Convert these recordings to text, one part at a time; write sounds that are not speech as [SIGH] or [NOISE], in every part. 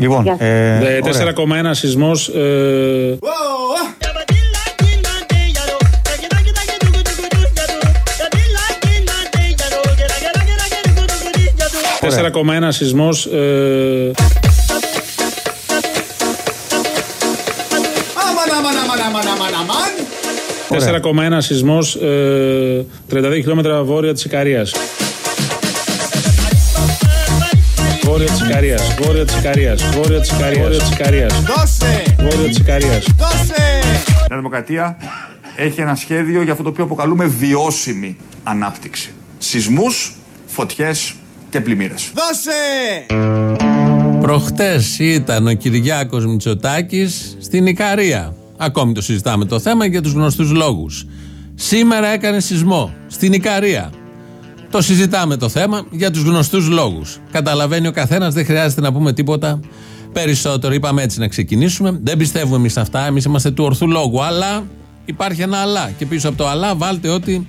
Λοιπόν, ε, 4,1 σεισμό. Ε, Τέσσερα κόμμα ένα σεισμός. Ε, Τέσσερα κόμμα ένα σεισμός. Ε, 32 χιλιόμετρα βόρεια της Ικαρίας. Βόρεια της Ικαρίας. Βόρεια της Ικαρίας. Βόρεια της Ικαρίας. Βόρεια της Ικαρίας. Δώσε! Βόρεια της Ικαρίας. Δώσε! η Νέα Δημοκρατία έχει ένα σχέδιο για αυτό το οποίο αποκαλούμε βιώσιμη ανάπτυξη. Σεισμούς, φωτιές και πλημμύρες. Δώσε! Προχτές ήταν ο Κυριάκος Μητσοτάκης στην Ικαρία. Ακόμη το συζητάμε το θέμα για τους γνωστούς λόγους. Σήμερα έκανε σεισμό στην Ικαρία. Το συζητάμε το θέμα για τους γνωστούς λόγους. Καταλαβαίνει ο καθένας, δεν χρειάζεται να πούμε τίποτα περισσότερο. Είπαμε έτσι να ξεκινήσουμε. Δεν πιστεύουμε εμείς αυτά, εμείς είμαστε του ορθού λόγου. Αλλά υπάρχει ένα αλλά. Και πίσω από το αλλά βάλτε ό,τι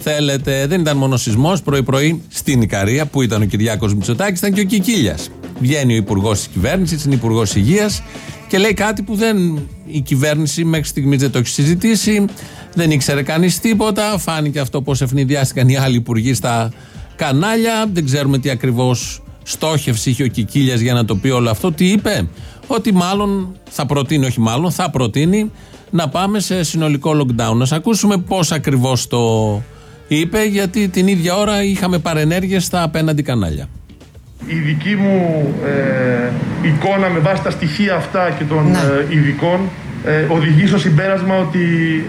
θέλετε. Δεν ήταν μόνο σεισμός πρωί-πρωί στην Ικαρία που ήταν ο Κυριάκος Μητσοτάκης, ήταν και ο Κικίλιας. Βγαίνει ο υπουργός της κυβέρνησης, είναι υπουργός υγείας και λέει κάτι που δεν, η κυβέρνηση μέχρι στιγμής δεν το έχει συζητήσει. Δεν ήξερε κανείς τίποτα. Φάνηκε αυτό πώ ευνηδιάστηκαν οι άλλοι υπουργοί στα κανάλια. Δεν ξέρουμε τι ακριβώς στόχευση είχε ο Κικίλιας για να το πει όλο αυτό. Τι είπε, Ότι μάλλον θα προτείνει, όχι μάλλον, θα προτείνει να πάμε σε συνολικό lockdown. Να ακούσουμε πώς ακριβώς το είπε, γιατί την ίδια ώρα είχαμε παρενέργειες στα απέναντι κανάλια. Η δική μου ε, εικόνα με βάση τα στοιχεία αυτά και των ε, ειδικών ε, οδηγεί στο συμπέρασμα ότι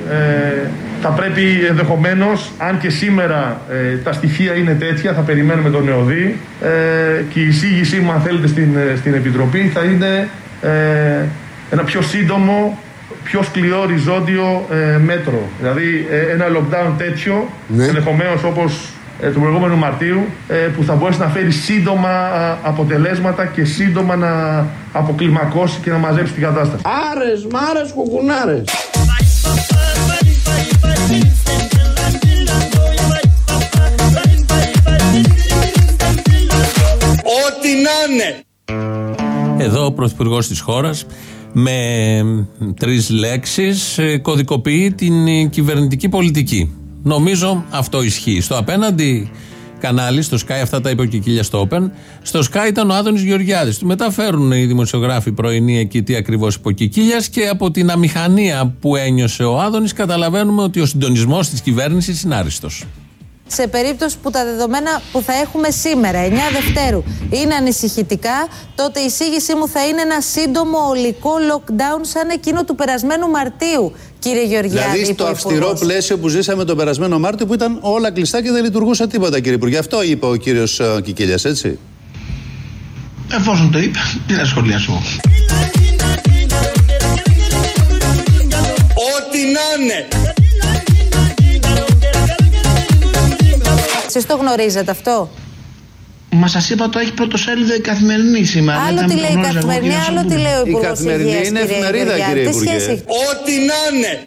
ε, θα πρέπει ενδεχομένως, αν και σήμερα ε, τα στοιχεία είναι τέτοια, θα περιμένουμε τον ΕΟΔΗ ε, και η εισήγησή μου, αν θέλετε, στην, ε, στην Επιτροπή θα είναι ε, ένα πιο σύντομο, πιο σκληρό οριζόντιο ε, μέτρο. Δηλαδή ε, ένα lockdown τέτοιο, Ναι. ενδεχομένως όπως ε, του προηγούμενου Μαρτίου, ε, που θα μπορέσει να φέρει σύντομα α, αποτελέσματα και σύντομα να αποκλιμακώσει και να μαζέψει την κατάσταση. Άρες, μάρες, κουκουνάρες. Ό,τι να είναι! Εδώ ο Πρωθυπουργός της χώρας με τρεις λέξεις κωδικοποιεί την ε, κυβερνητική πολιτική. Νομίζω αυτό ισχύει. Στο απέναντι κανάλι, στο Sky, αυτά τα είπε ο Κικίλιας στο Open. Στο Sky ήταν ο Άδωνης Γεωργιάδης. Του μεταφέρουν οι δημοσιογράφοι πρωινοί εκεί τι ακριβώς είπε ο Κικίλιας και από την αμηχανία που ένιωσε ο Άδωνης καταλαβαίνουμε ότι ο συντονισμός της κυβέρνησης είναι άριστος. Σε περίπτωση που τα δεδομένα που θα έχουμε σήμερα, 9 Δευτέρου, είναι ανησυχητικά, τότε η εισήγησή μου θα είναι ένα σύντομο ολικό lockdown σαν εκείνο του περασμένου Μαρτίου, κύριε Γεωργιάδη. Δηλαδή στο είπε ο αυστηρό Υπουργός. πλαίσιο που ζήσαμε τον περασμένο Μάρτιο που ήταν όλα κλειστά και δεν λειτουργούσε τίποτα, κύριε Υπουργέ. Αυτό είπε ο κύριος Κικίλιας, έτσι; Εφόσον το είπε, τι να σχολιάσω. Ό,τι να είναι! Εσείς το γνωρίζετε αυτό; Μα σας είπα το έχει πρωτοσέλιδο η καθημερινή σήμερα. Άλλο Δεν τι το λέει η γνώριζα εγώ, καθημερινή, κύριε άλλο τι Σαββούλη. λέει ο Η Υπουργός Καθημερινή Υγείας, είναι κύριε εφημερίδα, Γεωργιάδη. κύριε Τι Υπουργέ. σχέση έχει; Ό,τι να είναι!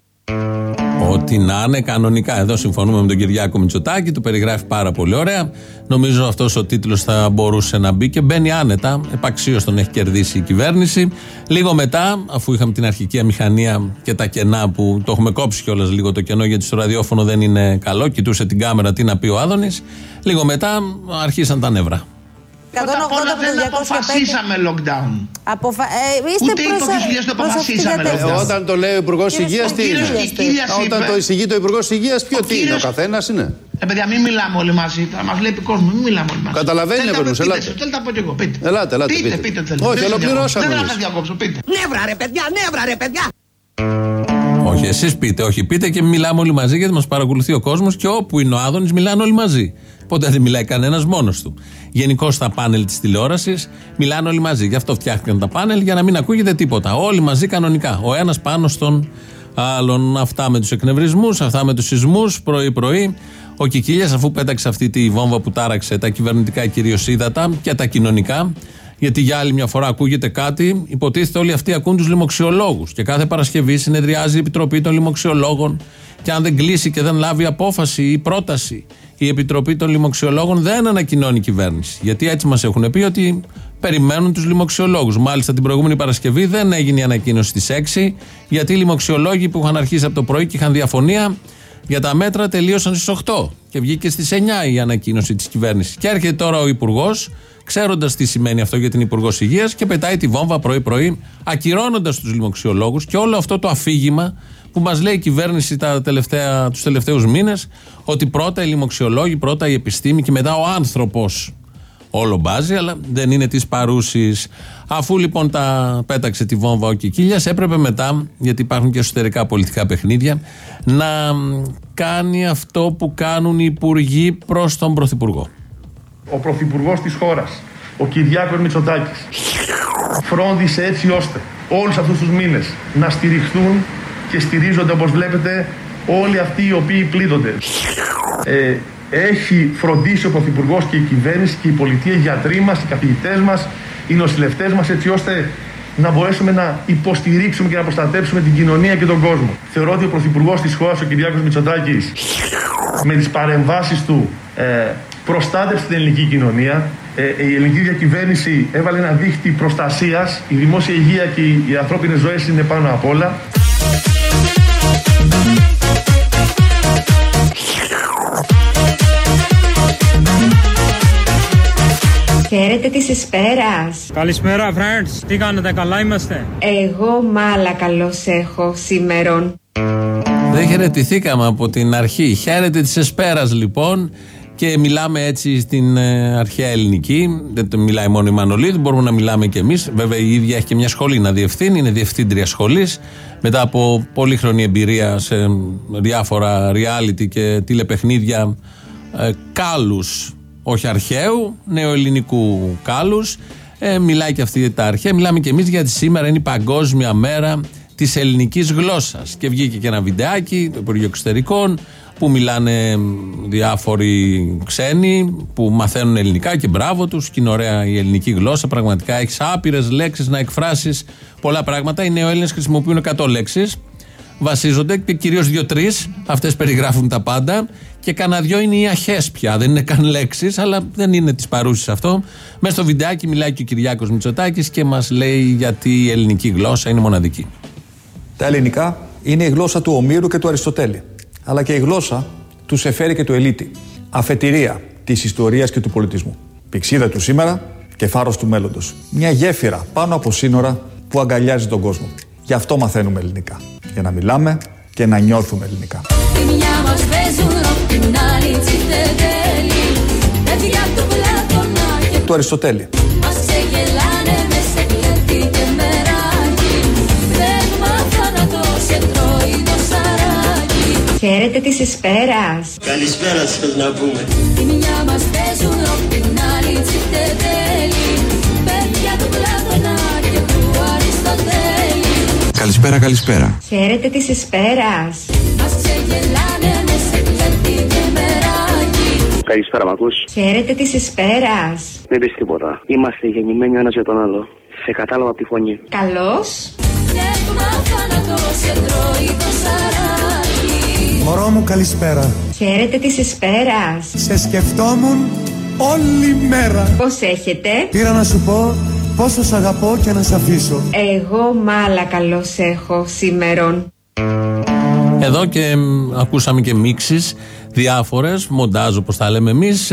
Ό,τι να είναι κανονικά. Εδώ συμφωνούμε με τον Κυριάκο Μητσοτάκη, το περιγράφει πάρα πολύ ωραία. Νομίζω αυτός ο τίτλος θα μπορούσε να μπει και μπαίνει άνετα. Επαξίως τον έχει κερδίσει η κυβέρνηση. Λίγο μετά, αφού είχαμε την αρχική αμηχανία και τα κενά που το έχουμε κόψει κιόλας λίγο το κενό γιατί στο ραδιόφωνο δεν είναι καλό, κοιτούσε την κάμερα τι να πει ο Άδωνης. Λίγο μετά αρχίσαν τα νεύρα. 180 Πρώτα απ' όλα από δεν το 205. αποφασίσαμε lockdown. Αποφα... Ε, είστε Ούτε οι προς- υποκριτικές το προς αυτή την αποφασίσαμε, κατεύθυνση. λέω. Ε, όταν το λέει ο Υπουργός Κύριε Υγείας, τι κύριος είναι. Κικίλιας Όταν είπε- το εισηγεί το Υπουργός Υγείας, ποιο Ο τι είναι, ο κύριος- καθένας είναι. Ε, παιδιά, μην μιλάμε όλοι μαζί. Θα μας βλέπει κόσμος. Μην μιλάμε όλοι μαζί. Καταλαβαίνει Θέλετε ο κόσμος, να- ελάτε. πείτε, Θέλετε να πω κι εγώ. Πείτε. Ελάτε, ελάτε, Πείτε, πείτε. πείτε. θέλετε. Όχι, Δεν σας ολοκληρώσαμε διακόψω. Δεν θα εμείς. σας διακόψω. Πείτε. Νεύρα ρε παιδιά, νεύρα ρε παιδιά! Όχι, εσείς πείτε, όχι πείτε και μιλάμε όλοι μαζί γιατί μας παρακολουθεί ο κόσμος και όπου είναι ο Άδωνης μιλάνε όλοι μαζί. Ποτέ δεν μιλάει κανένας μόνος του. Γενικώ στα πάνελ της τηλεόρασης μιλάνε όλοι μαζί. Γι' αυτό φτιάχτηκαν τα πάνελ για να μην ακούγεται τίποτα. Όλοι μαζί κανονικά. Ο ένας πάνω στον άλλων. Αυτά με τους εκνευρισμούς, αυτά με τους σεισμούς πρωί-πρωί. Ο Κικίλιας, αφού πέταξε αυτή τη βόμβα που τάραξε τα κυβερνητικά κυρίως ύδατα και τα κοινωνικά, γιατί για άλλη μια φορά ακούγεται κάτι, υποτίθεται όλοι αυτοί ακούν τους λοιμοξιολόγους. Και κάθε Παρασκευή συνεδριάζει η Επιτροπή των Λοιμοξιολόγων. Και αν δεν κλείσει και δεν λάβει απόφαση ή πρόταση η Επιτροπή των Λοιμοξιολόγων, δεν ανακοινώνει η κυβέρνηση. Γιατί έτσι μας έχουν πει ότι περιμένουν τους λοιμοξιολόγους. Μάλιστα την προηγούμενη Παρασκευή δεν έγινε η ανακοίνωση στι 6, γιατί οι λοιμοξιολόγοι που είχαν αρχίσει από το πρωί και είχαν διαφωνία για τα μέτρα τελείωσαν στις 8 και βγήκε στις 9 η ανακοίνωση της κυβέρνησης. Και έρχεται τώρα ο Υπουργός, ξέροντας τι σημαίνει αυτό για την Υπουργός Υγείας, και πετάει τη βόμβα πρωί-πρωί, ακυρώνοντας τους λοιμοξιολόγους και όλο αυτό το αφήγημα που μας λέει η κυβέρνηση τους τελευταίους μήνες, ότι πρώτα οι λοιμοξιολόγοι, πρώτα η επιστήμη και μετά ο άνθρωπος. Όλο μπάζει, αλλά δεν είναι της παρούσης. Αφού λοιπόν τα πέταξε τη βόμβα ο Κικίλιας, έπρεπε μετά, γιατί υπάρχουν και εσωτερικά πολιτικά παιχνίδια, να κάνει αυτό που κάνουν οι υπουργοί προς τον Πρωθυπουργό. Ο Πρωθυπουργός της χώρας, ο Κυριάκος Μητσοτάκης, φρόντισε έτσι ώστε όλους αυτούς τους μήνες να στηριχθούν και στηρίζονται όπως βλέπετε όλοι αυτοί οι οποίοι πλήττονται. Ε, έχει φροντίσει ο Πρωθυπουργός και η κυβέρνηση και η πολιτεία, οι γιατροί μας, οι καθηγητές μας, οι νοσηλευτές μας, έτσι ώστε να μπορέσουμε να υποστηρίξουμε και να προστατεύσουμε την κοινωνία και τον κόσμο. Θεωρώ ότι ο Πρωθυπουργός της χώρας, ο Κυριάκος Μητσοτάκης, με τις παρεμβάσεις του ε, προστάτευσε την ελληνική κοινωνία. Ε, η ελληνική διακυβέρνηση έβαλε ένα δίχτυ προστασίας. Η δημόσια υγεία και οι ανθρώπινες ζωές είναι πάνω απ' όλα. Χαίρετε της Εσπέρας. Καλησπέρα, friends. Τι κάνετε, καλά είμαστε; Εγώ μάλα καλώς έχω σήμερον. Δεν χαιρετηθήκαμε από την αρχή. Χαίρετε της Εσπέρας, λοιπόν. Και μιλάμε έτσι στην ε, αρχαία ελληνική. Δεν το μιλάει μόνο η Μανολίδη, μπορούμε να μιλάμε και εμείς. Βέβαια, η ίδια έχει και μια σχολή να διευθύνει, είναι διευθύντρια σχολής. Μετά από πολύχρονη εμπειρία σε διάφορα reality και τηλεπαιχνίδια ε, κάλους όχι αρχαίου, νεοελληνικού κάλους. Ε, μιλάει και αυτή τα αρχαία. Μιλάμε και εμείς γιατί σήμερα είναι η Παγκόσμια Μέρα της ελληνικής γλώσσας. Και βγήκε και ένα βιντεάκι του Υπουργείου Εξωτερικών που μιλάνε διάφοροι ξένοι που μαθαίνουν ελληνικά και μπράβο τους. Και είναι ωραία η ελληνική γλώσσα. Πραγματικά έχεις άπειρες λέξεις να εκφράσεις πολλά πράγματα. Οι νεοέλληνες χρησιμοποιούν 100 λέξεις βασίζονται και κυρίως δύο-τρεις. Αυτές περιγράφουν τα πάντα. Και κανένα δυο είναι οι αχές πια. Δεν είναι καν λέξεις, αλλά δεν είναι της παρούσης αυτό. Μέσα στο βιντεάκι μιλάει και ο Κυριάκος Μητσοτάκης και μας λέει γιατί η ελληνική γλώσσα είναι μοναδική. Τα ελληνικά είναι η γλώσσα του Ομήρου και του Αριστοτέλη. Αλλά και η γλώσσα του Σεφέρη και του Ελίτη. Αφετηρία της ιστορίας και του πολιτισμού. Πηξίδα του σήμερα και φάρος του μέλλοντος. Μια γέφυρα πάνω από σύνορα που αγκαλιάζει τον κόσμο. Γι' αυτό μαθαίνουμε ελληνικά. Για να μιλάμε και να νιώθουμε ελληνικά. Του Αριστοτέλη. Χαίρετε της Εσπέρας. Καλησπέρα σας να πούμε. Τη μια μας παίζουν απ' την άλλη τσιφτετέλη Παιδιά του Πλάτωνα και του Αριστοτέλη Καλησπέρα, καλησπέρα. Χαίρετε της Εσπέρας. Μας ξεγελάνε Καλησπέρα, μ' ακούς; Χαίρετε της Εσπέρας. Δεν πεις τίποτα. Είμαστε γεννημένοι ο ένας για τον άλλο. Σε κατάλαβα από τη φωνή. Καλώς. Βλέπουμε θάνατο σε τρώει το σαράκι Μωρό μου καλησπέρα Χαίρετε της Εσπέρας. Σε σκεφτόμουν όλη μέρα Πώς έχετε; Πήρα να σου πω πόσο σ' αγαπώ και να σ' αφήσω Εγώ μάλα καλώς έχω σήμερον. Εδώ και μ, ακούσαμε και μίξεις διάφορες, μοντάζ όπως τα λέμε εμείς,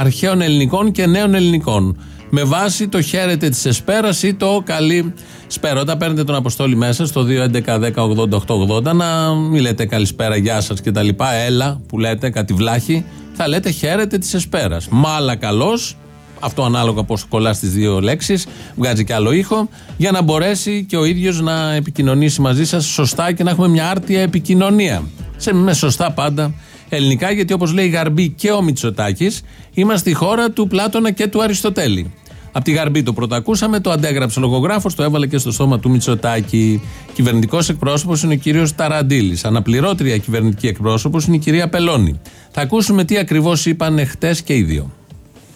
αρχαίων ελληνικών και νέων ελληνικών. Με βάση το χαίρετε της Εσπέρας ή το καλή σπέρα. Όταν παίρνετε τον Αποστόλη μέσα στο 2.11.10.80.880 να μην λέτε καλησπέρα, γεια σας κτλ. Έλα που λέτε, κάτι βλάχη, θα λέτε χαίρετε της Εσπέρας. Μάλα καλώς, αυτό ανάλογα πώς κολλάς τις δύο λέξεις, βγάζει και άλλο ήχο, για να μπορέσει και ο ίδιος να επικοινωνήσει μαζί σας σωστά και να έχουμε μια άρτια επικοινωνία. Σε, με σωστά πάντα ελληνικά, γιατί όπως λέει η Γαρμπή και ο Μητσοτάκης, είμαστε η χώρα του Πλάτωνα και του Αριστοτέλη. Από τη Γαρμπή το πρώτο ακούσαμε, το αντέγραψε ο λογογράφος, το έβαλε και στο στόμα του Μητσοτάκη. Κυβερνητικός εκπρόσωπος είναι ο κύριος Ταραντήλης. Αναπληρώτρια κυβερνητική εκπρόσωπος είναι η κυρία Πελώνη. Θα ακούσουμε τι ακριβώς είπαν χτες και οι δύο.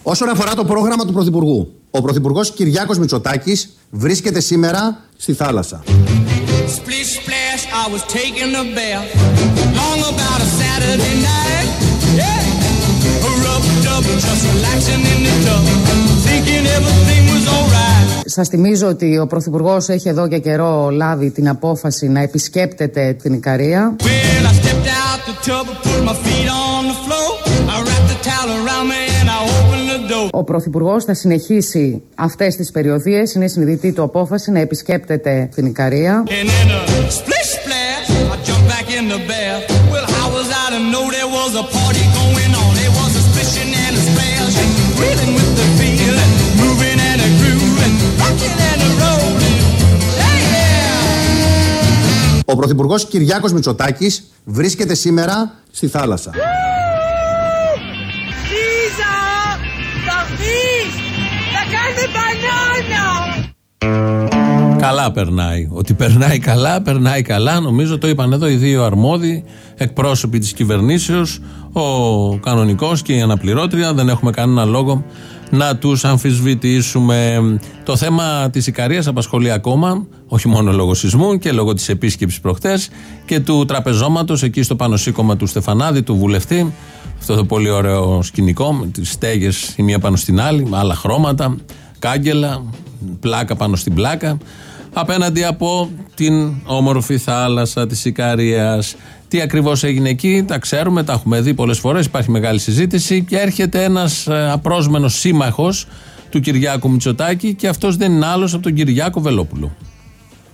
Όσον αφορά το πρόγραμμα του Πρωθυπουργού, ο Πρωθυπουργός Κυριάκος Μητσοτάκης βρίσκεται σήμερα στη θάλασσα. Splish splash, I was taking a bath. Long about a Saturday night. Yeah. A rub dub, just relaxing in the tub. Thinking everything was alright. Σας θυμίζω ότι ο Πρωθυπουργός έχει εδώ και καιρό λάβει την απόφαση να επισκέπτεται την Ικαρία. When I stepped out the tub, I put my feet on the floor. I wrapped the towel around me and I opened the door. Ο Πρωθυπουργός θα συνεχίσει αυτές τις περιοδίες. Είναι συνειδητή του απόφαση να επισκέπτεται την Ικαρία. And Ο Πρωθυπουργός Κυριάκος Μητσοτάκης βρίσκεται σήμερα στη θάλασσα. Λίζα! Θα βγεις! Θα κάνει μπανάνα! Καλά περνάει. Ότι περνάει καλά, περνάει καλά. Νομίζω το είπαν εδώ οι δύο αρμόδιοι εκπρόσωποι της κυβερνήσεως, ο κανονικός και η αναπληρώτρια. Δεν έχουμε κανένα λόγο να τους αμφισβητήσουμε. Το θέμα της Ικαρίας απασχολεί ακόμα, όχι μόνο λόγω σεισμού και λόγω της επίσκεψης προχτές και του τραπεζώματος εκεί στο πάνω σήκωμα του Στεφανάδη, του βουλευτή. Αυτό το πολύ ωραίο σκηνικό με τις στέγες η μία πάνω στην άλλη, με άλλα χρώματα, κάγκελα, πλάκα πάνω στην πλάκα απέναντι από την όμορφη θάλασσα της Ικαρίας. Τι ακριβώς έγινε εκεί, τα ξέρουμε, τα έχουμε δει πολλές φορές, υπάρχει μεγάλη συζήτηση και έρχεται ένας ε, απρόσμενος σύμμαχος του Κυριάκου Μητσοτάκη και αυτός δεν είναι άλλος από τον Κυριάκο Βελόπουλο.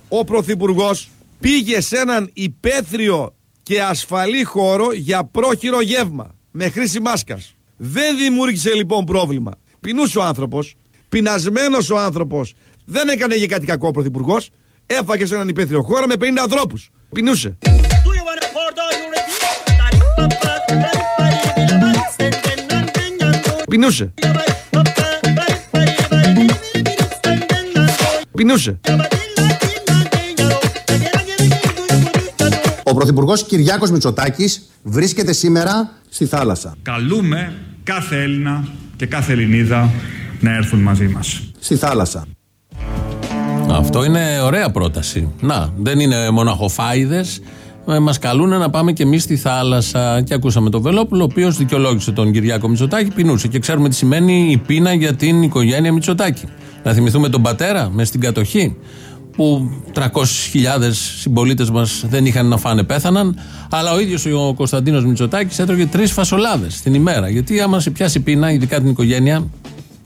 ο Πρωθυπουργός πήγε σε έναν υπαίθριο και ασφαλή χώρο για πρόχειρο γεύμα με χρήση μάσκας. Δεν δημιούργησε λοιπόν πρόβλημα. Πεινούσε ο άνθρωπος, πεινασμένος ο άνθρωπος, δεν έκανε για κάτι κακό ο Πρωθυπουργός, έφαγε σε έναν υπαίθριο χώρο με 50 ανθρώπους. Πεινούσε. Πεινούσε. Πεινούσε. Ο Πρωθυπουργός Κυριάκος Μητσοτάκης βρίσκεται σήμερα στη θάλασσα. Καλούμε κάθε Έλληνα και κάθε Ελληνίδα να έρθουν μαζί μας. Στη θάλασσα. Αυτό είναι ωραία πρόταση. Να, δεν είναι μοναχοφάιδες. Μας καλούν να πάμε και εμείς στη θάλασσα. Και ακούσαμε τον Βελόπουλο, ο οποίος δικαιολόγησε τον Κυριάκο Μητσοτάκη, πεινούσε. Και ξέρουμε τι σημαίνει η πείνα για την οικογένεια Μητσοτάκη. Να θυμηθούμε τον πατέρα μες στην κατοχή, που 300.000 συμπολίτες μας δεν είχαν να φάνε, πέθαναν. Αλλά ο ίδιος ο Κωνσταντίνος Μητσοτάκης έτρωγε τρεις φασολάδες την ημέρα. Γιατί άμα σε πιάσει πείνα, ειδικά την οικογένεια,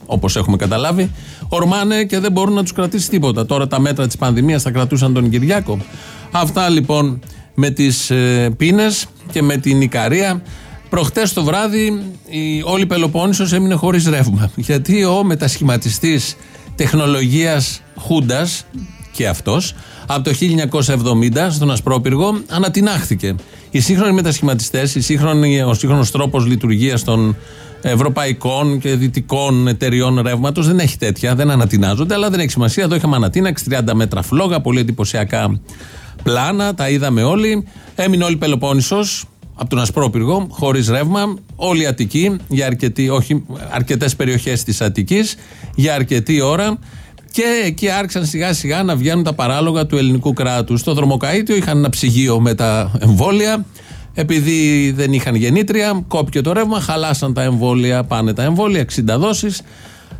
όπως έχουμε καταλάβει, ορμάνε και δεν μπορούν να τους κρατήσει τίποτα. Τώρα τα μέτρα της πανδημίας θα κρατούσαν τον Κυριάκο. Αυτά λοιπόν με τις ε, πίνες και με την Ικαρία. Προχτές το βράδυ η όλη Πελοπόννησος έμεινε χωρίς ρεύμα. [LAUGHS] Γιατί ο μετασχηματιστής τεχνολογίας Χούντας και αυτός από το 1970 στον Ασπρόπυργο ανατινάχθηκε. Οι σύγχρονοι μετασχηματιστές, οι σύγχρονοι, ο σύγχρονος τρόπος λειτουργίας των ευρωπαϊκών και δυτικών εταιριών ρεύματος δεν έχει τέτοια, δεν ανατινάζονται, αλλά δεν έχει σημασία. Εδώ είχαμε ανατείναξη, 30 μέτρα φλόγα, πολύ εντυπωσιακά πλάνα, τα είδαμε όλοι. Έμεινε όλη η Πελοπόννησος από τον Ασπρόπυργο, χωρίς ρεύμα. Όλη η Αττική, για αρκετή, όχι αρκετές περιοχές της Αττικής, για αρκετή ώρα. Και εκεί άρχισαν σιγά σιγά να βγαίνουν τα παράλογα του ελληνικού κράτους. Στο δρομοκαίτιο είχαν ένα ψυγείο με τα εμβόλια. Επειδή δεν είχαν γεννήτρια, κόπηκε το ρεύμα, χαλάσαν τα εμβόλια, πάνε τα εμβόλια, 60 δόσεις.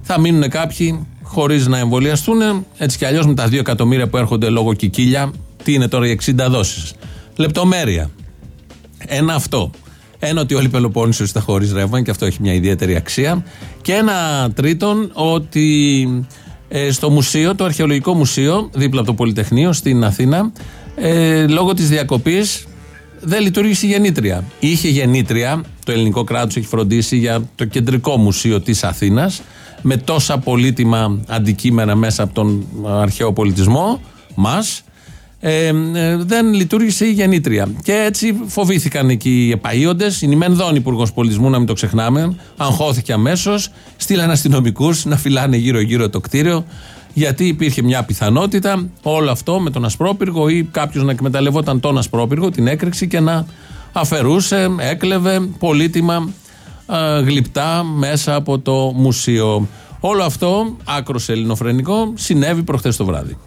Θα μείνουν κάποιοι χωρίς να εμβολιαστούν. Έτσι κι αλλιώς με τα 2 εκατομμύρια που έρχονται λόγω κικίλια, τι είναι τώρα οι 60 δόσεις; Λεπτομέρεια. Ένα αυτό. Ένα ότι όλη η Πελοπόννησος ήταν χωρί ρεύμα και αυτό έχει μια ιδιαίτερη αξία. Και ένα τρίτον ότι ε, στο μουσείο, το Αρχαιολογικό Μουσείο, δίπλα από το Πολυτεχνείο στην Αθήνα, ε, λόγω της διακοπής δεν λειτουργήσε η γεννήτρια. Είχε γεννήτρια, το ελληνικό κράτος έχει φροντίσει για το κεντρικό μουσείο της Αθήνας με τόσα πολύτιμα αντικείμενα μέσα από τον αρχαίο πολιτισμό μας Ε, ε, δεν λειτουργήσε η γεννήτρια. Και έτσι φοβήθηκαν εκεί οι επαείοντε. Η Νιμενδόν Υπουργός Πολιτισμού, να μην το ξεχνάμε, αγχώθηκε αμέσως. Στείλαν αστυνομικούς να φυλάνε γύρω-γύρω το κτίριο. Γιατί υπήρχε μια πιθανότητα όλο αυτό με τον Ασπρόπυργο ή κάποιος να εκμεταλλευόταν τον Ασπρόπυργο, την έκρηξη και να αφαιρούσε, έκλεβε πολύτιμα ε, γλυπτά μέσα από το μουσείο. Όλο αυτό, άκρος ελληνοφρενικό, συνέβη προχθές το βράδυ.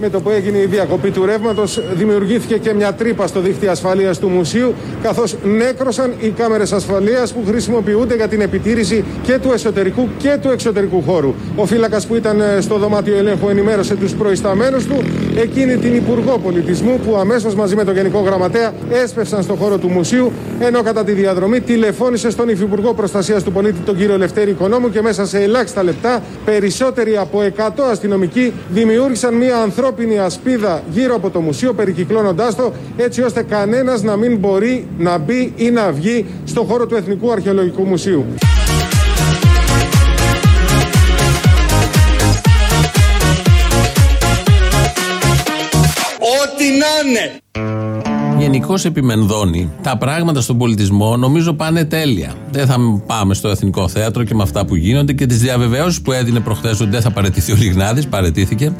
Με το που έγινε η διακοπή του ρεύματος, δημιουργήθηκε και μια τρύπα στο δίχτυ ασφαλείας του μουσείου, καθώς νέκρωσαν οι κάμερες ασφαλείας που χρησιμοποιούνται για την επιτήρηση και του εσωτερικού και του εξωτερικού χώρου. Ο φύλακας που ήταν ε, στο δωμάτιο ελέγχου ενημέρωσε τους προϊσταμένους του, εκείνη την Υπουργό Πολιτισμού που αμέσως μαζί με τον Γενικό Γραμματέα έσπευσαν στο χώρο του μουσείου, ενώ κατά τη διαδρομή τηλεφώνησε στον Υφυπουργό Προστασίας του Πολίτη, τον κύριο Λευτέρη Οικονόμου, και μέσα σε ελάχιστα λεπτά περισσότεροι από 100 αστυνομικοί δημιούργησαν μια ανθρώπινη ασπίδα γύρω από το μουσείο περικυκλώνοντάς το έτσι ώστε κανένας να μην μπορεί να μπει ή να βγει στο χώρο του Εθνικού Αρχαιολογικού Μουσείου. Ό,τι να είναι. Γενικώς επιμενδώνει. Τα πράγματα στον πολιτισμό νομίζω πάνε τέλεια. Δεν θα πάμε στο Εθνικό Θέατρο και με αυτά που γίνονται και τις διαβεβαιώσεις που έδινε προχθές ότι δεν θα παρετηθεί ο Λιγνάδης. Παρετήθηκε.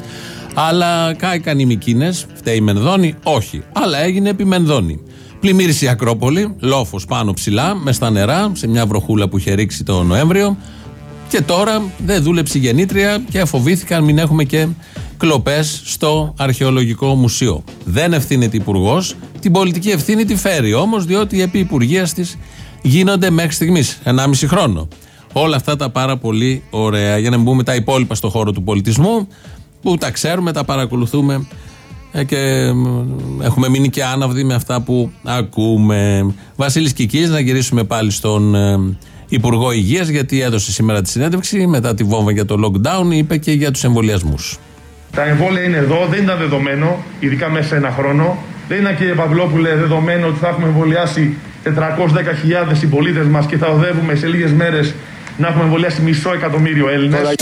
Αλλά κάηκαν οι Μικίνες. Φταίει η Μενδώνη. Όχι. Αλλά έγινε επιμενδώνει. Πλημμύρισε η Ακρόπολη. Λόφος πάνω ψηλά, μες στα νερά, σε μια βροχούλα που είχε ρίξει το Νοέμβριο. Και τώρα δεν δούλεψε η γεννήτρια και φοβήθηκαν μην έχουμε και κλοπές στο Αρχαιολογικό Μουσείο. Δεν ευθύνεται υπουργός. Την πολιτική ευθύνη τη φέρει όμως, διότι επί υπουργείας της γίνονται μέχρι στιγμής 1,5 χρόνο. Όλα αυτά τα πάρα πολύ ωραία. Για να μην μπούμε τα υπόλοιπα στο χώρο του πολιτισμού, που τα ξέρουμε, τα παρακολουθούμε ε, και έχουμε μείνει και άναυδοι με αυτά που ακούμε. Βασίλης Κικής, να γυρίσουμε πάλι στον ε, Υπουργό Υγείας γιατί έδωσε σήμερα τη συνέντευξη μετά τη βόμβα για το lockdown, είπε και για τους εμβολιασμούς. Τα εμβόλια είναι εδώ, δεν ήταν δεδομένο, ειδικά μέσα σε ένα χρόνο. Δεν ήταν κύριε Παυλόπουλε δεδομένο ότι θα έχουμε εμβολιάσει 410.000 συμπολίτες μας και θα οδεύουμε σε λίγες μέρες να έχουμε εμβολιάσει μισό εκατομμύριο Έλληνες.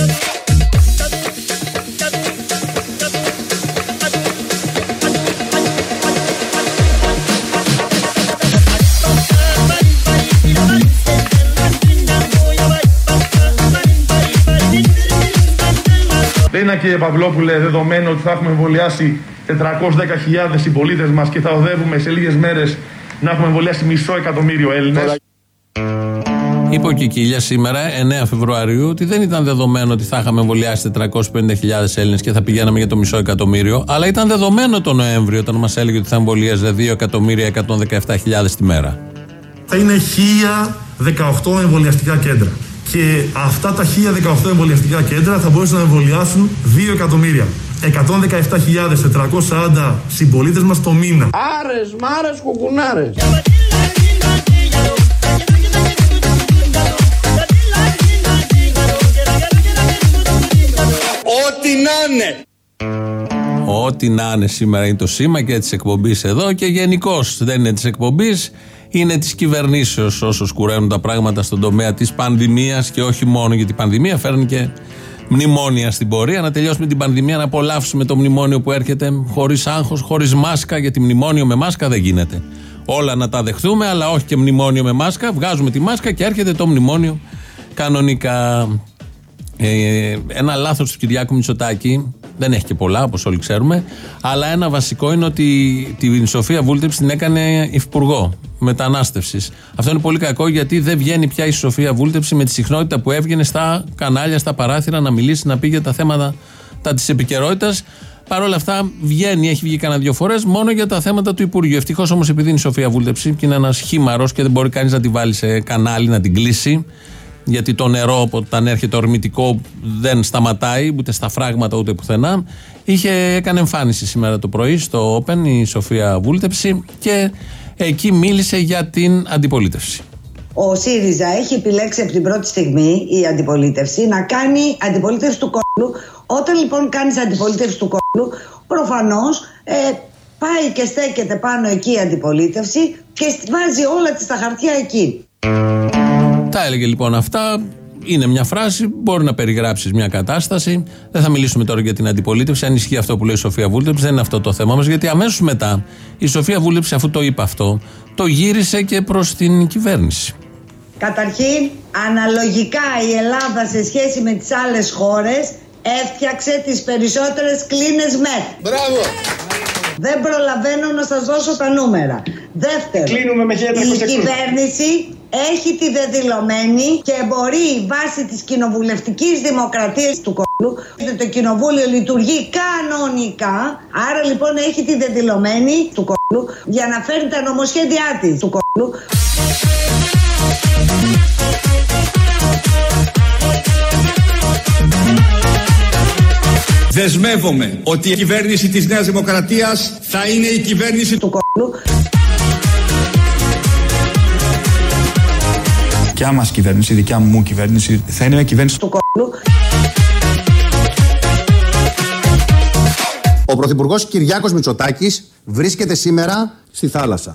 Δεν είναι κύριε Παυλόπουλε δεδομένο ότι θα έχουμε εμβολιάσει 410.000 συμπολίτες μας και θα οδεύουμε σε λίγες μέρες να έχουμε εμβολιάσει μισό εκατομμύριο Έλληνες. Είπε ο Κικίλια σήμερα, 9 Φεβρουαρίου, ότι δεν ήταν δεδομένο ότι θα είχαμε εμβολιάσει 450.000 Έλληνες και θα πηγαίναμε για το μισό εκατομμύριο, αλλά ήταν δεδομένο το Νοέμβριο όταν μας έλεγε ότι θα εμβολίαζε 2.117.000 τη μέρα. Θα είναι 1018 εμβολιαστικά κέντρα. Και αυτά τα 1018 εμβολιαστικά κέντρα θα μπορούσαν να εμβολιάσουν 2 εκατομμύρια. 117.440 συμπολίτες μας το μήνα. Άρες, μάρες, κουκουνάρες. Ό,τι να είναι. Ό,τι να είναι σήμερα είναι το σήμα και της εκπομπής εδώ και γενικώς δεν είναι της εκπομπής, είναι της κυβερνήσεως όσο σκουραίνουν τα πράγματα στον τομέα της πανδημίας και όχι μόνο γιατί η πανδημία φέρνει και μνημόνια στην πορεία. Να τελειώσουμε την πανδημία, να απολαύσουμε το μνημόνιο που έρχεται χωρίς άγχος, χωρίς μάσκα, γιατί μνημόνιο με μάσκα δεν γίνεται. Όλα να τα δεχθούμε, αλλά όχι και μνημόνιο με μάσκα. Βγάζουμε τη μάσκα και έρχεται το μνημόνιο κανονικά. Ε, ένα λάθος του Κυριάκου Μητσοτάκη, δεν έχει και πολλά όπως όλοι ξέρουμε, αλλά ένα βασικό είναι ότι την Σοφία Βούλτεψη την έκανε υφυπουργό μετανάστευσης. Αυτό είναι πολύ κακό γιατί δεν βγαίνει πια η Σοφία Βούλτεψη με τη συχνότητα που έβγαινε στα κανάλια, στα παράθυρα να μιλήσει, να πει για τα θέματα τα της επικαιρότητας. Παρ' όλα αυτά βγαίνει, έχει βγει κανένα δύο φορές μόνο για τα θέματα του Υπουργείου. Ευτυχώς όμως επειδή είναι η Σοφία Βούλτεψη και είναι ένας χήμαρο και δεν μπορεί κανείς να την βάλει σε κανάλι, να την κλείσει. Γιατί το νερό όταν έρχεται ορμητικό δεν σταματάει ούτε στα φράγματα ούτε πουθενά. Είχε, έκανε εμφάνιση σήμερα το πρωί στο Open η Σοφία Βούλτεψη και εκεί μίλησε για την αντιπολίτευση. Ο ΣΥΡΙΖΑ έχει επιλέξει από την πρώτη στιγμή η αντιπολίτευση να κάνει αντιπολίτευση του κόλλου. Όταν λοιπόν κάνεις αντιπολίτευση του κόλλου, προφανώς ε, πάει και στέκεται πάνω εκεί η αντιπολίτευση και βάζει όλα της τα χαρτιά εκεί. Τα έλεγε λοιπόν αυτά. Είναι μια φράση, μπορεί να περιγράψεις μια κατάσταση. Δεν θα μιλήσουμε τώρα για την αντιπολίτευση. Αν ισχύει αυτό που λέει η Σοφία Βούλτεψη, δεν είναι αυτό το θέμα μας. Γιατί αμέσως μετά η Σοφία Βούλτεψη, αφού το είπε αυτό, το γύρισε και προς την κυβέρνηση. Καταρχήν, αναλογικά η Ελλάδα σε σχέση με τις άλλες χώρες έφτιαξε τις περισσότερες κλίνες ΜΕΘ. Μπράβο! Δεν προλαβαίνω να σας δώσω τα νούμερα. Δεύτερον, Κλείνουμε με 1300 η εκτός. κυβέρνηση έχει τη δεδηλωμένη και μπορεί βάσει της κοινοβουλευτικής δημοκρατίας του κόλλου το κοινοβούλιο λειτουργεί κανονικά άρα λοιπόν έχει τη δεδηλωμένη του κόλλου για να φέρει τα νομοσχέδιά της του κόλλου Δεσμεύομαι ότι η κυβέρνηση της Νέας Δημοκρατίας θα είναι η κυβέρνηση του κόλλου δικιά μας κυβέρνηση, η δικιά μου κυβέρνηση θα είναι μια κυβέρνηση του κόλλου Ο Πρωθυπουργός Κυριάκος Μητσοτάκης βρίσκεται σήμερα στη θάλασσα.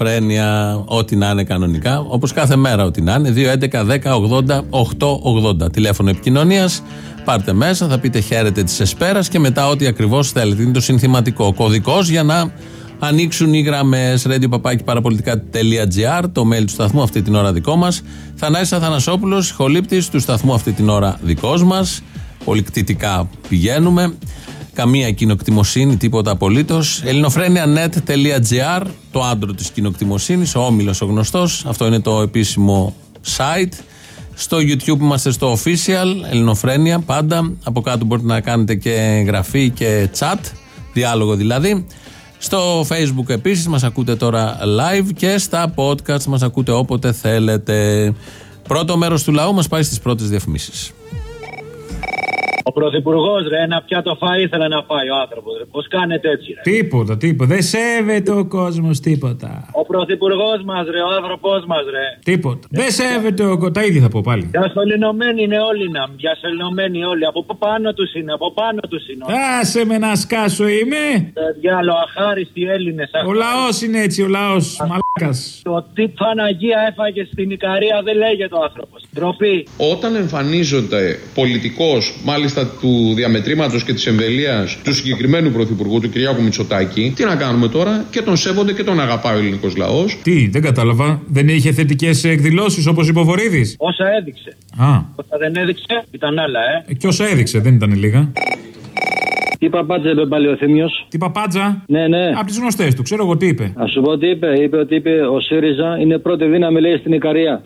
Ελληνοφρένια, ό,τι να είναι κανονικά, όπως κάθε μέρα ό,τι να είναι. 2.11.10.80.880. Τηλέφωνο επικοινωνίας. Πάρτε μέσα, θα πείτε χαίρετε της Εσπέρας και μετά ό,τι ακριβώς θέλετε. Είναι το συνθηματικό κωδικός για να ανοίξουν οι γραμμές radio.parapolitica.gr, το mail του σταθμού αυτή την ώρα δικό μας. Θανάη Αθανασόπουλο, χολύπτης του σταθμού αυτή την ώρα δικός μας. Πολυκτητικά πηγαίνουμε. Καμία κοινοκτημοσύνη, τίποτα απολύτως. ελληνοφρένια.net.gr, το άντρο της κοινοκτημοσύνης, ο όμιλος ο γνωστός. Αυτό είναι το επίσημο site. Στο YouTube είμαστε στο official, Ελληνοφρένια, πάντα. Από κάτω μπορείτε να κάνετε και γραφή και chat, διάλογο δηλαδή. Στο Facebook επίσης μας ακούτε τώρα live και στα podcast μας ακούτε όποτε θέλετε. Πρώτο μέρος του λαού μας πάει στις πρώτες διαφημίσεις. Ο πρωθυπουργός, ρε, ένα πιάτο φαΐ ήθελε να φάει ο άνθρωπος. Πώς κάνετε έτσι, ρε; Τίποτα, τίποτα. Δεν σέβεται ο κόσμος τίποτα. Ο πρωθυπουργός μας, ρε, ο άνθρωπό μας, ρε. Τίποτα. Δεν σέβεται ο κο- Τα ίδια θα πω πάλι. Διασωληνωμένοι είναι όλοι να. Διασωληνωμένοι όλοι. Από πάνω τους είναι, από πάνω τους είναι. Άσε με να σκάσω είμαι. Ε, Διάλο, αχάριστοι Έλληνες. Ο λαός είναι έτσι, ο λαός. Μαλάκας. Το τι Παναγία έφαγε στην Ικαρία δεν λέγεται ο άνθρωπος. Ντροπή. Όταν εμφανίζονται πολιτικός, μάλιστα του διαμετρήματος και της εμβελίας του συγκεκριμένου πρωθυπουργού, του Κυριάκου Μητσοτάκη, τι να κάνουμε τώρα, και τον σέβονται και τον αγαπάει ο ελληνικός λαός. Τι, δεν κατάλαβα. Δεν είχε θετικές εκδηλώσεις όπως είπε ο Βορύδης; Όσα έδειξε. Α, Όσα δεν έδειξε ήταν άλλα, ε. και όσα έδειξε, δεν ήταν λίγα. Τι παπάτζα είπε πάλι ο Θήμιο. Τι παπάτζα. Ναι, ναι. Από τις γνωστές του, ξέρω εγώ τι είπε. Α σου πω τι είπε. Είπε ότι είπε ο ΣΥΡΙΖΑ είναι πρώτη δύναμη, λέει, στην Ικαρία.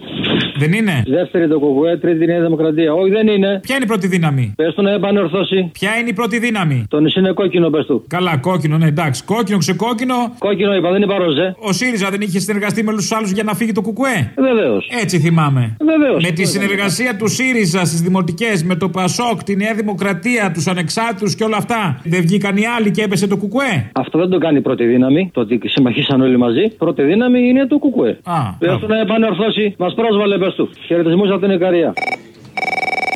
Δεν είναι; Δεύτερη το Κουκουέ, τρίτη η Νέα Δημοκρατία. Όχι, δεν είναι. Ποια είναι η πρώτη δύναμη; Πες του να επανορθώσει. Ποια είναι η πρώτη δύναμη; Το νησί είναι κόκκινο, πες του. Καλά, κόκκινο, ναι, εντάξει. Κόκκινο, ξεκόκκινο. Κόκκινο είπα, δεν είπα ροζέ. Ο ΣΥΡΙΖΑ δεν είχε συνεργαστεί με τους άλλους για να φύγει το κουκουέ; Βεβαίως. Έτσι θυμάμαι. Βεβαίως. Με τη συνεργασία του ΣΥΡΙΖΑ στις δημοτικές, με το ΠΑΣΟΚ, τη Νέα Δημοκρατία, τους ανεξάρτητους και όλα αυτά. Δεν βγήκαν οι άλλοι και έπεσε το κουκουέ. Αυτό δεν το κάνει η πρώτη δύναμη. Το ότι συμμαχήσαν όλοι μαζί. Πρώτη δύναμη είναι το Κουκουέ. Α, Πες του να επανορθώσει. Μας πρόσβαλε, πες του. Χαιρετισμού από την Ικαρία.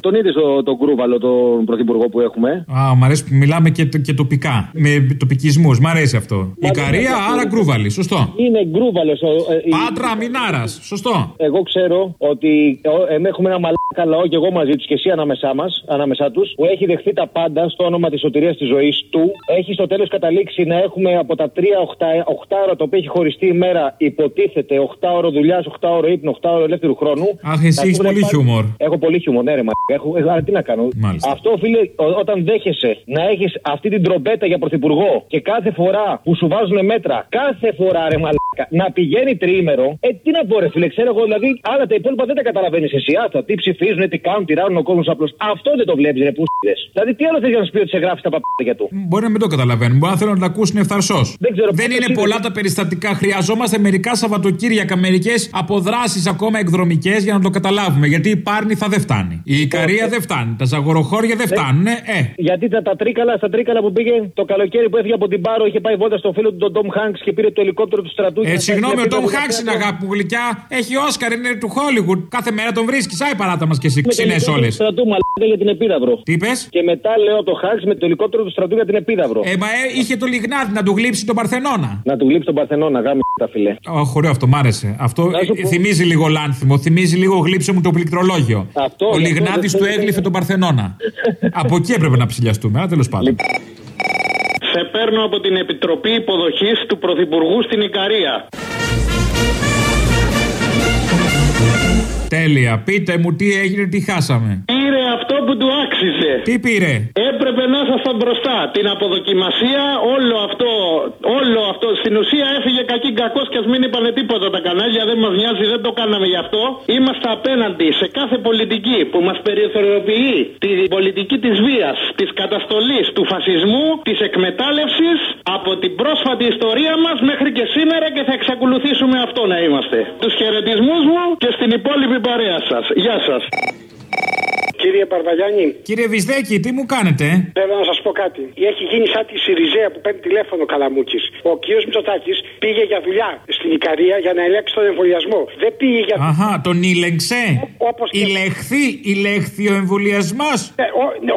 Τον είδες το, τον Κρούβαλο, τον πρωθυπουργό που έχουμε; Α, μ' αρέσει που μιλάμε και, το- και τοπικά. Με τοπικισμούς. Μ' αρέσει αυτό. Η Καρία, άρα γκρούβαλη. Σωστό. Είναι Γκρούβαλος. ε, Πάτρα, Μινάρας. Σωστό. Εγώ ξέρω ότι ε, ε, έχουμε ένα μαλάκα λαό και εγώ μαζί τους και εσύ ανάμεσά μας, ανάμεσά τους, που έχει δεχθεί τα πάντα στο όνομα της σωτηρίας της ζωής του. Έχει στο τέλος καταλήξει να έχουμε από τα 3 8 ώρα το οποίο έχει χωριστεί η μέρα, υποτίθεται 8 ώρα δουλειάς, 8 ώρα ύπνο, 8 ώρα ελεύθερου χρόνου. Αχ, εσύ Να έχεις έχουν πολύ πάρει- χιούμορ. Έχω πολύ χιούμορ, ναι, ρε μαλάκα. Έχω, ε, άρα τι να κάνω; Μάλιστα. Αυτό, φίλε, ό- όταν δέχεσαι να έχεις αυτή την τρομπέτα για πρωθυπουργό και κάθε φορά που σου βάζουν μέτρα, κάθε φορά ρε μαλάκα, να πηγαίνει τριήμερο, ε, τι να πω, ρε φίλε, ξέρω εγώ, δηλαδή, άλλα τα υπόλοιπα δεν τα καταλαβαίνεις εσύ. Άστα, τι ψηφίζουν, τι κάνουν, τι ράνουν ο κόσμος απλώς. Αυτό δεν το βλέπεις, ρε πούστιδε. Δηλαδή, τι άλλο θες για να σου πει ότι σε γράφεις τα παπάκια του; Μπορεί να μην το καταλαβαίνουν. Μπορεί να θέλουν να τα ακούσουν ευθαρσώ. Δεν, ξέρω, Δεν πώς είναι είναι. πολλά τα περιστατικά. Χρειαζόμαστε μερικά Σαββατοκύριακα, μερικές αποδράσεις ακόμα εκδρομικές για να το καταλάβουμε. Γιατί η Πάρνηθα δεν φτάνει. Η Ικαρία δεν φτάνει. Τα ζαγοροχώρια δεν φτάνουν. Ε, ε. Γιατί τα, τα τρίκαλα, στα τρίκαλα που πήγε το καλοκαίρι που έφυγε από την Πάρο, είχε πάει βόλτα στο φίλο του τον Ντόμ Χάγκ και πήρε το ελικόπτερο του στρατού Ε, συγγνώμη, ο Τόμ Χάξ είναι αγάπη μου γλυκιά. Έχει Όσκαρ, είναι του Χόλιγουτ. Κάθε μέρα τον βρίσκεις. Άι παράτα μας και εσύ, ξινές όλες. στρατού μαλάκα για την επίδαυρο. Τι είπες; Και μετά λέω το Χάξ με το ελικόπτερο του στρατού για την επίδαυρο. Ε, μα ε, είχε το λιγνάδι να του γλύψει τον Παρθενώνα. Να του γλύψει τον Παρθενώνα, γάμι τα φιλέ. Ω, ωραίο αυτό, μ' άρεσε. Αυτό ε, θυμίζει λίγο λάνθιμο, θυμίζει λίγο γλύψε μου το πληκτρολόγιο. Αυτό, ο γι' αυτό Λιγνάδη δεν του το- έγλυφε τον Παρθενώνα. [LAUGHS] Από εκεί έπρεπε να ψηλιαστούμε, αλλά τέλος πάντων. Σε παίρνω από την Επιτροπή Υποδοχής του Πρωθυπουργού στην Ικαρία. Τέλεια. Πείτε μου τι έγινε, τι χάσαμε. Πήρε αυτό που του άξιζε. Τι πήρε; Έπρεπε να ήσασταν μπροστά. Την αποδοκιμασία, όλο αυτό, όλο αυτό. Στην ουσία έφυγε κακή κακός και ας μην είπανε τίποτα τα κανάλια. Δεν μας νοιάζει, δεν το κάναμε γι' αυτό. Είμαστε απέναντι σε κάθε πολιτική που μας περιθωριοποιεί την πολιτική της βίας, της καταστολής, του φασισμού, της εκμετάλλευσης από την πρόσφατη ιστορία μας μέχρι και σήμερα και θα εξακολουθήσουμε αυτό να είμαστε. Τους χαιρετισμούς μου και στην υπόλοιπη παρέα σας. Γεια σας. Κύριε Παρβαλιάνη. Κύριε Βυσδέκη, τι μου κάνετε. Θέλω να σας πω κάτι. Έχει γίνει σαν τη Σιριζέα που παίρνει τηλέφωνο Καλαμούκης. Ο κύριος Μητσοτάκης πήγε για δουλειά στην Ικαρία για να ελέγξει τον εμβολιασμό. Δεν πήγε για. Αχά, τον ήλεγξε. Όπως και- Ηλεχθεί, ηλέχθη ο εμβολιασμός. Ε,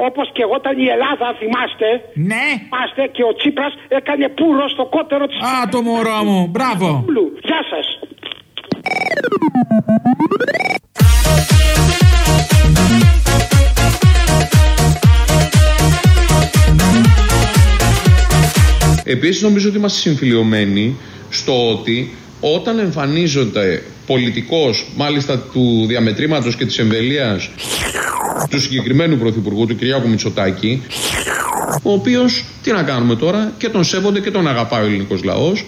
Όπως και εγώ ήταν η Ελλάδα, θυμάστε. Ναι. Θυμάστε και ο Τσίπρας έκανε πουρο στο κότερο τη. Α, το μωρό μου. Μπράβο. Γεια σας. Επίσης νομίζω ότι είμαστε συμφιλειωμένοι στο ότι όταν εμφανίζονται πολιτικός, μάλιστα του διαμετρήματος και της εμβελίας του συγκεκριμένου Πρωθυπουργού, του Κυριάκου Μητσοτάκη, ο οποίος, τι να κάνουμε τώρα, και τον σέβονται και τον αγαπάει ο ελληνικός λαός,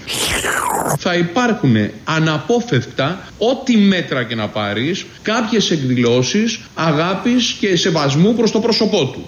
θα υπάρχουν αναπόφευκτα, ό,τι μέτρα και να πάρεις, κάποιες εκδηλώσεις αγάπης και σεβασμού προς το πρόσωπό του.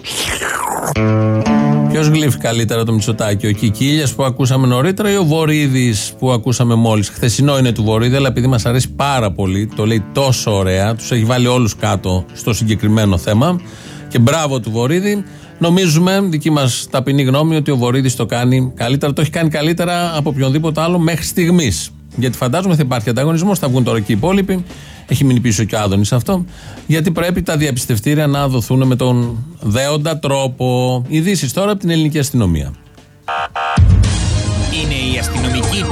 Ποιος γλύφει καλύτερα το Μητσοτάκι, ο Κικίλιας που ακούσαμε νωρίτερα ή ο Βορύδης που ακούσαμε μόλις; Χθεσινό είναι του Βορύδη, αλλά επειδή μας αρέσει πάρα πολύ, το λέει τόσο ωραία, τους έχει βάλει όλους κάτω στο συγκεκριμένο θέμα. Και μπράβο του Βορύδη. Νομίζουμε, δική μας ταπεινή γνώμη, ότι ο Βορύδης το κάνει καλύτερα. Το έχει κάνει καλύτερα από οποιονδήποτε άλλο μέχρι στιγμής. Γιατί φαντάζομαι θα υπάρχει ανταγωνισμός, θα βγουν τώρα και οι υπόλοιποι. Έχει μείνει πίσω και ο Άδωνης αυτό. Γιατί πρέπει τα διαπιστευτήρια να δοθούν με τον δέοντα τρόπο. Ειδήσεις τώρα από την ελληνική αστυνομία. Είναι η αστυνομική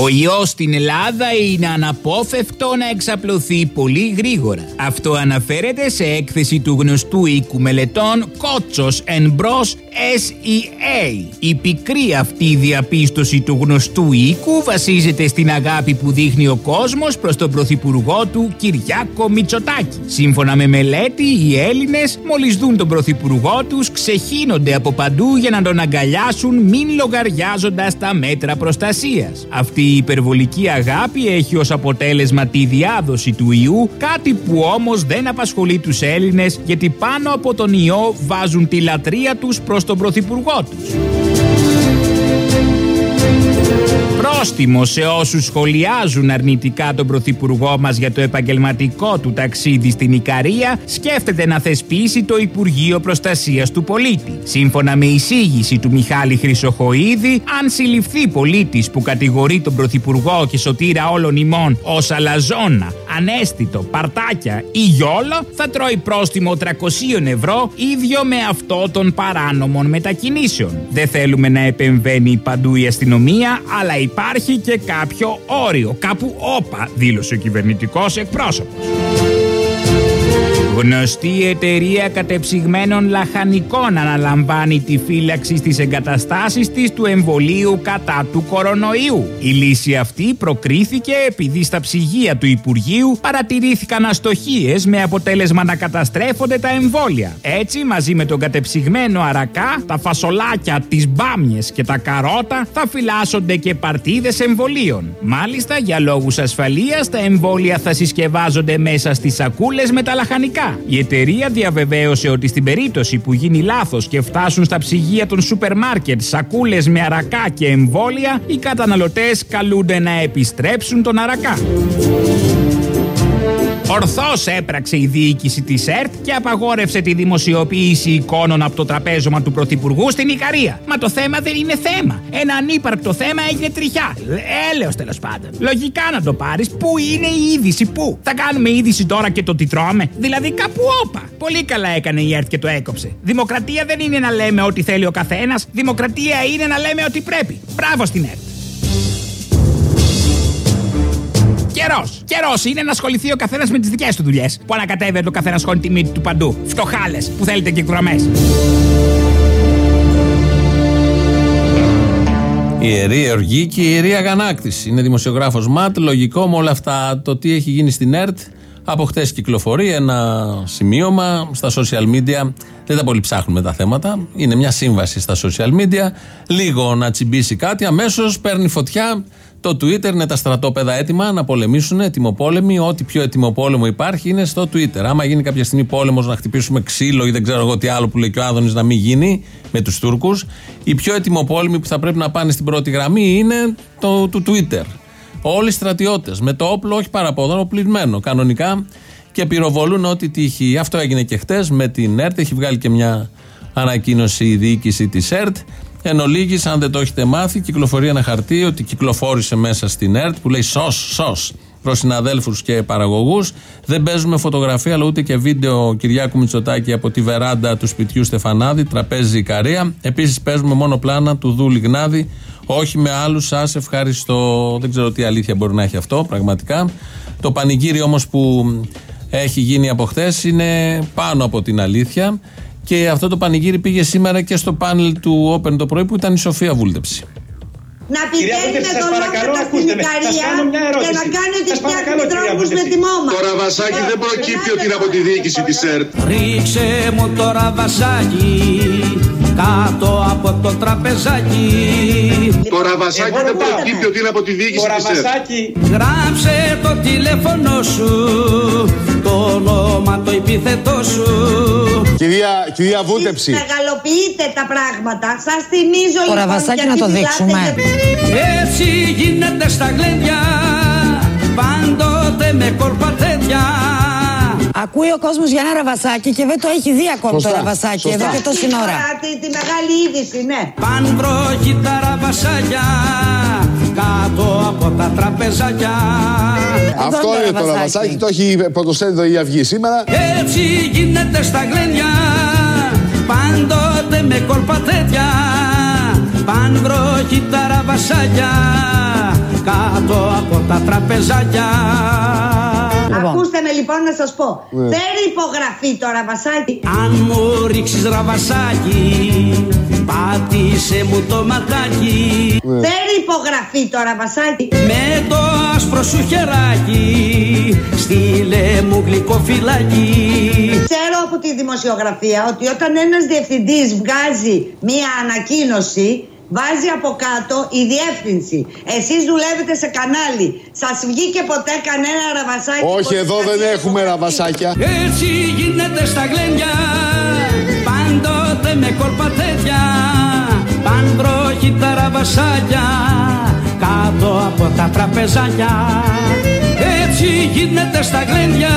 Ο ιός στην Ελλάδα είναι αναπόφευκτο να εξαπλωθεί πολύ γρήγορα. Αυτό αναφέρεται σε έκθεση του γνωστού οίκου μελετών Κότσος Εμπρός SEA. Η πικρή αυτή διαπίστωση του γνωστού οίκου βασίζεται στην αγάπη που δείχνει ο κόσμος προς τον πρωθυπουργό του Κυριάκο Μητσοτάκη. Σύμφωνα με μελέτη, οι Έλληνες μόλις δουν τον πρωθυπουργό τους ξεχύνονται από παντού για να τον αγκαλιάσουν μην λογαριάζοντας τα μέτρα προστασίας. Αυτή η υπερβολική αγάπη έχει ως αποτέλεσμα τη διάδοση του ιού, κάτι που όμως δεν απασχολεί τους Έλληνες γιατί πάνω από τον ιό βάζουν τη λατρεία τους προς τον πρωθυπουργό τους. Πρόστιμο σε όσους σχολιάζουν αρνητικά τον Πρωθυπουργό μας για το επαγγελματικό του ταξίδι στην Ικαρία σκέφτεται να θεσπίσει το Υπουργείο Προστασίας του Πολίτη. Σύμφωνα με εισήγηση του Μιχάλη Χρυσοχοίδη, αν συλληφθεί πολίτης που κατηγορεί τον Πρωθυπουργό και σωτήρα όλων ημών ως αλαζόνα, ανέστητο, παρτάκια ή γιόλο, θα τρώει πρόστιμο 300 ευρώ ίδιο με αυτό των παράνομων μετακινήσεων. Δεν θέλουμε να επεμβαίνει παντού η αστυνομία, αλλά υπάρχει και κάποιο όριο. Κάπου όπα, δήλωσε ο κυβερνητικός εκπρόσωπος. Γνωστή εταιρεία κατεψυγμένων λαχανικών αναλαμβάνει τη φύλαξη στις εγκαταστάσεις της του εμβολίου κατά του κορονοϊού. Η λύση αυτή προκρίθηκε επειδή στα ψυγεία του Υπουργείου παρατηρήθηκαν αστοχίες με αποτέλεσμα να καταστρέφονται τα εμβόλια. Έτσι, μαζί με τον κατεψυγμένο αρακά, τα φασολάκια, τις μπάμιες και τα καρότα θα φυλάσσονται και παρτίδες εμβολίων. Μάλιστα, για λόγους ασφαλείας, τα εμβόλια θα συσκευάζονται μέσα στις σακούλες με τα λαχανικά. Η εταιρεία διαβεβαίωσε ότι στην περίπτωση που γίνει λάθος και φτάσουν στα ψυγεία των σούπερ μάρκετ σακούλες με αρακά και εμβόλια, οι καταναλωτές καλούνται να επιστρέψουν τον αρακά. Ορθώς έπραξε η διοίκηση της ΕΡΤ και απαγόρευσε τη δημοσιοποίηση εικόνων από το τραπέζωμα του Πρωθυπουργού στην Ικαρία. Μα το θέμα δεν είναι θέμα. Ένα ανύπαρκτο θέμα έγινε τριχιά. Έλεος τέλος πάντων. Λογικά να το πάρεις. Πού είναι η είδηση, πού; Θα κάνουμε είδηση τώρα και το τι τρώμε; Δηλαδή κάπου όπα. Πολύ καλά έκανε η ΕΡΤ και το έκοψε. Δημοκρατία δεν είναι να λέμε ό,τι θέλει ο καθένας. Δημοκρατία είναι να λέμε ό,τι πρέπει. Μπράβο στην ΕΡΤ. Καιρός. Καιρός είναι να ασχοληθεί ο καθένας με τις δικές του δουλειές. Που ανακατεύεται ο καθένας χώνει τη μύτη του παντού. Φτωχάλες που θέλετε και εκδρομές. Η ιερή οργή και η ιερή αγανάκτηση. Είναι δημοσιογράφος ΜΑΤ. Λογικό με όλα αυτά το τι έχει γίνει στην ΕΡΤ. Από χτε κυκλοφορεί ένα σημείωμα στα social media. Δεν τα πολύ ψάχνουμε τα θέματα. Είναι μια σύμβαση στα social media. Λίγο να τσιμπήσει κάτι, αμέσως παίρνει φωτιά. Το Twitter είναι τα στρατόπεδα έτοιμα να πολεμήσουν, ετοιμοπόλεμοι. Ό,τι πιο ετοιμοπόλεμο υπάρχει είναι στο Twitter. Άμα γίνει κάποια στιγμή πόλεμος να χτυπήσουμε ξύλο ή δεν ξέρω εγώ τι άλλο που λέει και ο Άδωνης να μην γίνει με τους Τούρκους, οι πιο ετοιμοπόλεμοι που θα πρέπει να πάνε στην πρώτη γραμμή είναι το του Twitter. Όλοι οι στρατιώτες με το όπλο, όχι παραπόδον, οπλισμένο κανονικά και πυροβολούν ό,τι τύχει. Αυτό έγινε και χτες με την ΕΡΤ. Έχει βγάλει και μια ανακοίνωση η διοίκηση της ΕΡΤ. Εν ολίγης, αν δεν το έχετε μάθει, κυκλοφορεί ένα χαρτί ότι κυκλοφόρησε μέσα στην ΕΡΤ που λέει σω, σω προς συναδέλφους και παραγωγούς. Δεν παίζουμε φωτογραφία, αλλά ούτε και βίντεο Κυριάκου Μητσοτάκη από τη βεράντα του σπιτιού Στεφανάδη, τραπέζι Ικαρία. Επίσης παίζουμε μόνο πλάνα του Δούλη Γνάδη, όχι με άλλους. Σας ευχαριστώ. Δεν ξέρω τι αλήθεια μπορεί να έχει αυτό, πραγματικά. Το πανηγύρι όμως που έχει γίνει από χθες είναι πάνω από την αλήθεια. Και αυτό το πανηγύρι πήγε σήμερα και στο πάνελ του Open το πρωί που ήταν η Σοφία Βούλτεψη. Να πηγαίνει με τον Όκατα στην Ικαρία και να κάνει ότι φτιάχνει τρόπους με τη μόμα. Το ραβασάκι δεν προκύπτει ότι είναι από τη διοίκηση της ΕΡΤ. Ρίξε μου το ραβασάκι κάτω από το τραπεζάκι. Το ραβασάκι δεν προκύπτει ότι είναι από τη διοίκηση της ΕΡΤ. Γράψε το τηλέφωνο σου, το όνομα, το επίθετό σου. Κυρία, κυρία Βούλτεψη. Μεγαλοποιείτε τα πράγματα. Σας θυμίζω Το λοιπόν ραβασάκι γιατί να το μιλάτε δείξουμε. για- Έτσι γίνεται στα γλέντια, πάντοτε με κόλπα τέτοια. Ακούει ο κόσμος για ένα ραβασάκι και δεν το έχει δει ακόμη το Σωστά, ραβασάκι σωστά. εδώ και τόση ώρα. Τώρα, Τη, τη μεγάλη είδηση, ναι. Παν βροχή τα ραβασάκια, κάτω από τα τραπεζάκια. Αυτό είναι το ραβασάκι, το έχει πρωτοσέλιδο η Αυγή σήμερα. Έτσι γίνεται στα γλέντια, πάντοτε με κόλπα τέτοια. Παν βροχή τα ραβασάκια, κάτω από τα τραπεζάκια. Ακούστε με λοιπόν να σας πω. Ναι. Φέρει υπογραφή το ραβασάκι. Αν μου ρίξεις ραβασάκι, πάτησε μου το ματάκι. Φέρει υπογραφή το ραβασάκι. Με το άσπρο σου χεράκι, στείλε μου γλυκό φυλάκι. Ξέρω από τη δημοσιογραφία ότι όταν ένας διευθυντής βγάζει μία ανακοίνωση Βάζει από κάτω η διεύθυνση. Εσείς δουλεύετε σε κανάλι. Σας βγήκε ποτέ κανένα ραβασάκι. Όχι, εδώ δεν έχουμε ραβασάκια. Έτσι γίνεται στα γλέντια, πάντοτε με κόλπα τέτοια. Παν βροχή τα ραβασάκια, κάτω από τα τραπεζάκια. Έτσι γίνεται στα γλέντια,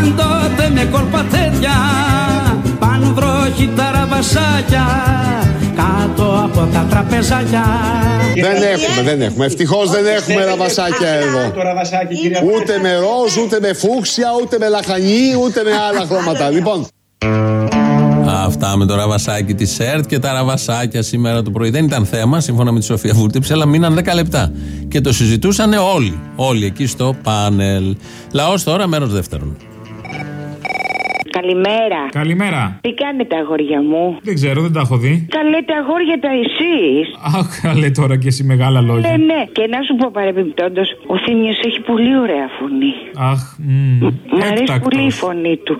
πάντοτε με κόλπα τέτοια. Παν βροχή τα ραβασάκια, κάτω από τα τραπεζάκια. Δεν έχουμε, δεν έχουμε. Ευτυχώς δεν έχουμε ραβασάκια εδώ. Ούτε με ροζ, ούτε με φούξια, ούτε με λαχανί, ούτε με άλλα χρώματα. Λοιπόν. Αυτά με το ραβασάκι της ΕΡΤ και τα ραβασάκια σήμερα το πρωί. Δεν ήταν θέμα, σύμφωνα με τη Σοφία Βούρτιψη, αλλά μείναν 10 λεπτά. Και το συζητούσαν όλοι. Όλοι εκεί στο πάνελ. Λαός τώρα, μέρος δεύτερον. Καλημέρα. Καλημέρα. Τι κάνετε, αγόρια μου. Δεν ξέρω, δεν τα έχω δει. Καλέτε αγόρια τα εσεί. Αχ, καλέ τώρα και εσύ μεγάλα λόγια. Ναι, ναι. Και να σου πω παρεμπιπτόντω, ο Θήμιο έχει πολύ ωραία φωνή. Αχ, μμ, Μ' αρέσει έκτακτος. πολύ η φωνή του.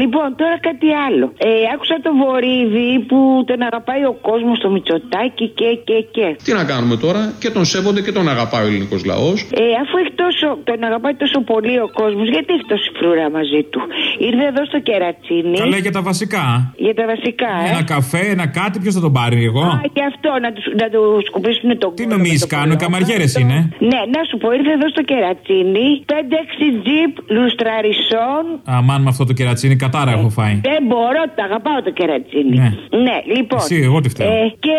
Λοιπόν, τώρα κάτι άλλο. Ε, άκουσα το βορίδι που τον αγαπάει ο κόσμο στο Μητσοτάκι και και και. Τι να κάνουμε τώρα, και τον σέβονται και τον αγαπάει ο ελληνικό λαό. Ε, αφού έχει τόσο, τον αγαπάει τόσο πολύ ο κόσμο, γιατί έχει τόση φρούρα μαζί του. Ήρθε εδώ στο κερατσίνι. Καλά για τα βασικά. Για τα βασικά, ε. Ένα καφέ, ένα κάτι, ποιος θα τον πάρει εγώ; Α, και αυτό, να τους, να τους σκουπίσουν τον Τι νομίζεις κάνουν, οι καμαριέρες είναι; Ναι, να σου πω, ήρθε εδώ στο κερατσίνι 5-6 τζιπ λουστραρισών. Αμάν με αυτό το κερατσίνι, κατάρα έχω φάει. Δεν μπορώ, το αγαπάω το κερατσίνι. Ναι. Ναι, λοιπόν. Εσύ, εγώ τι φταίω. Ε, και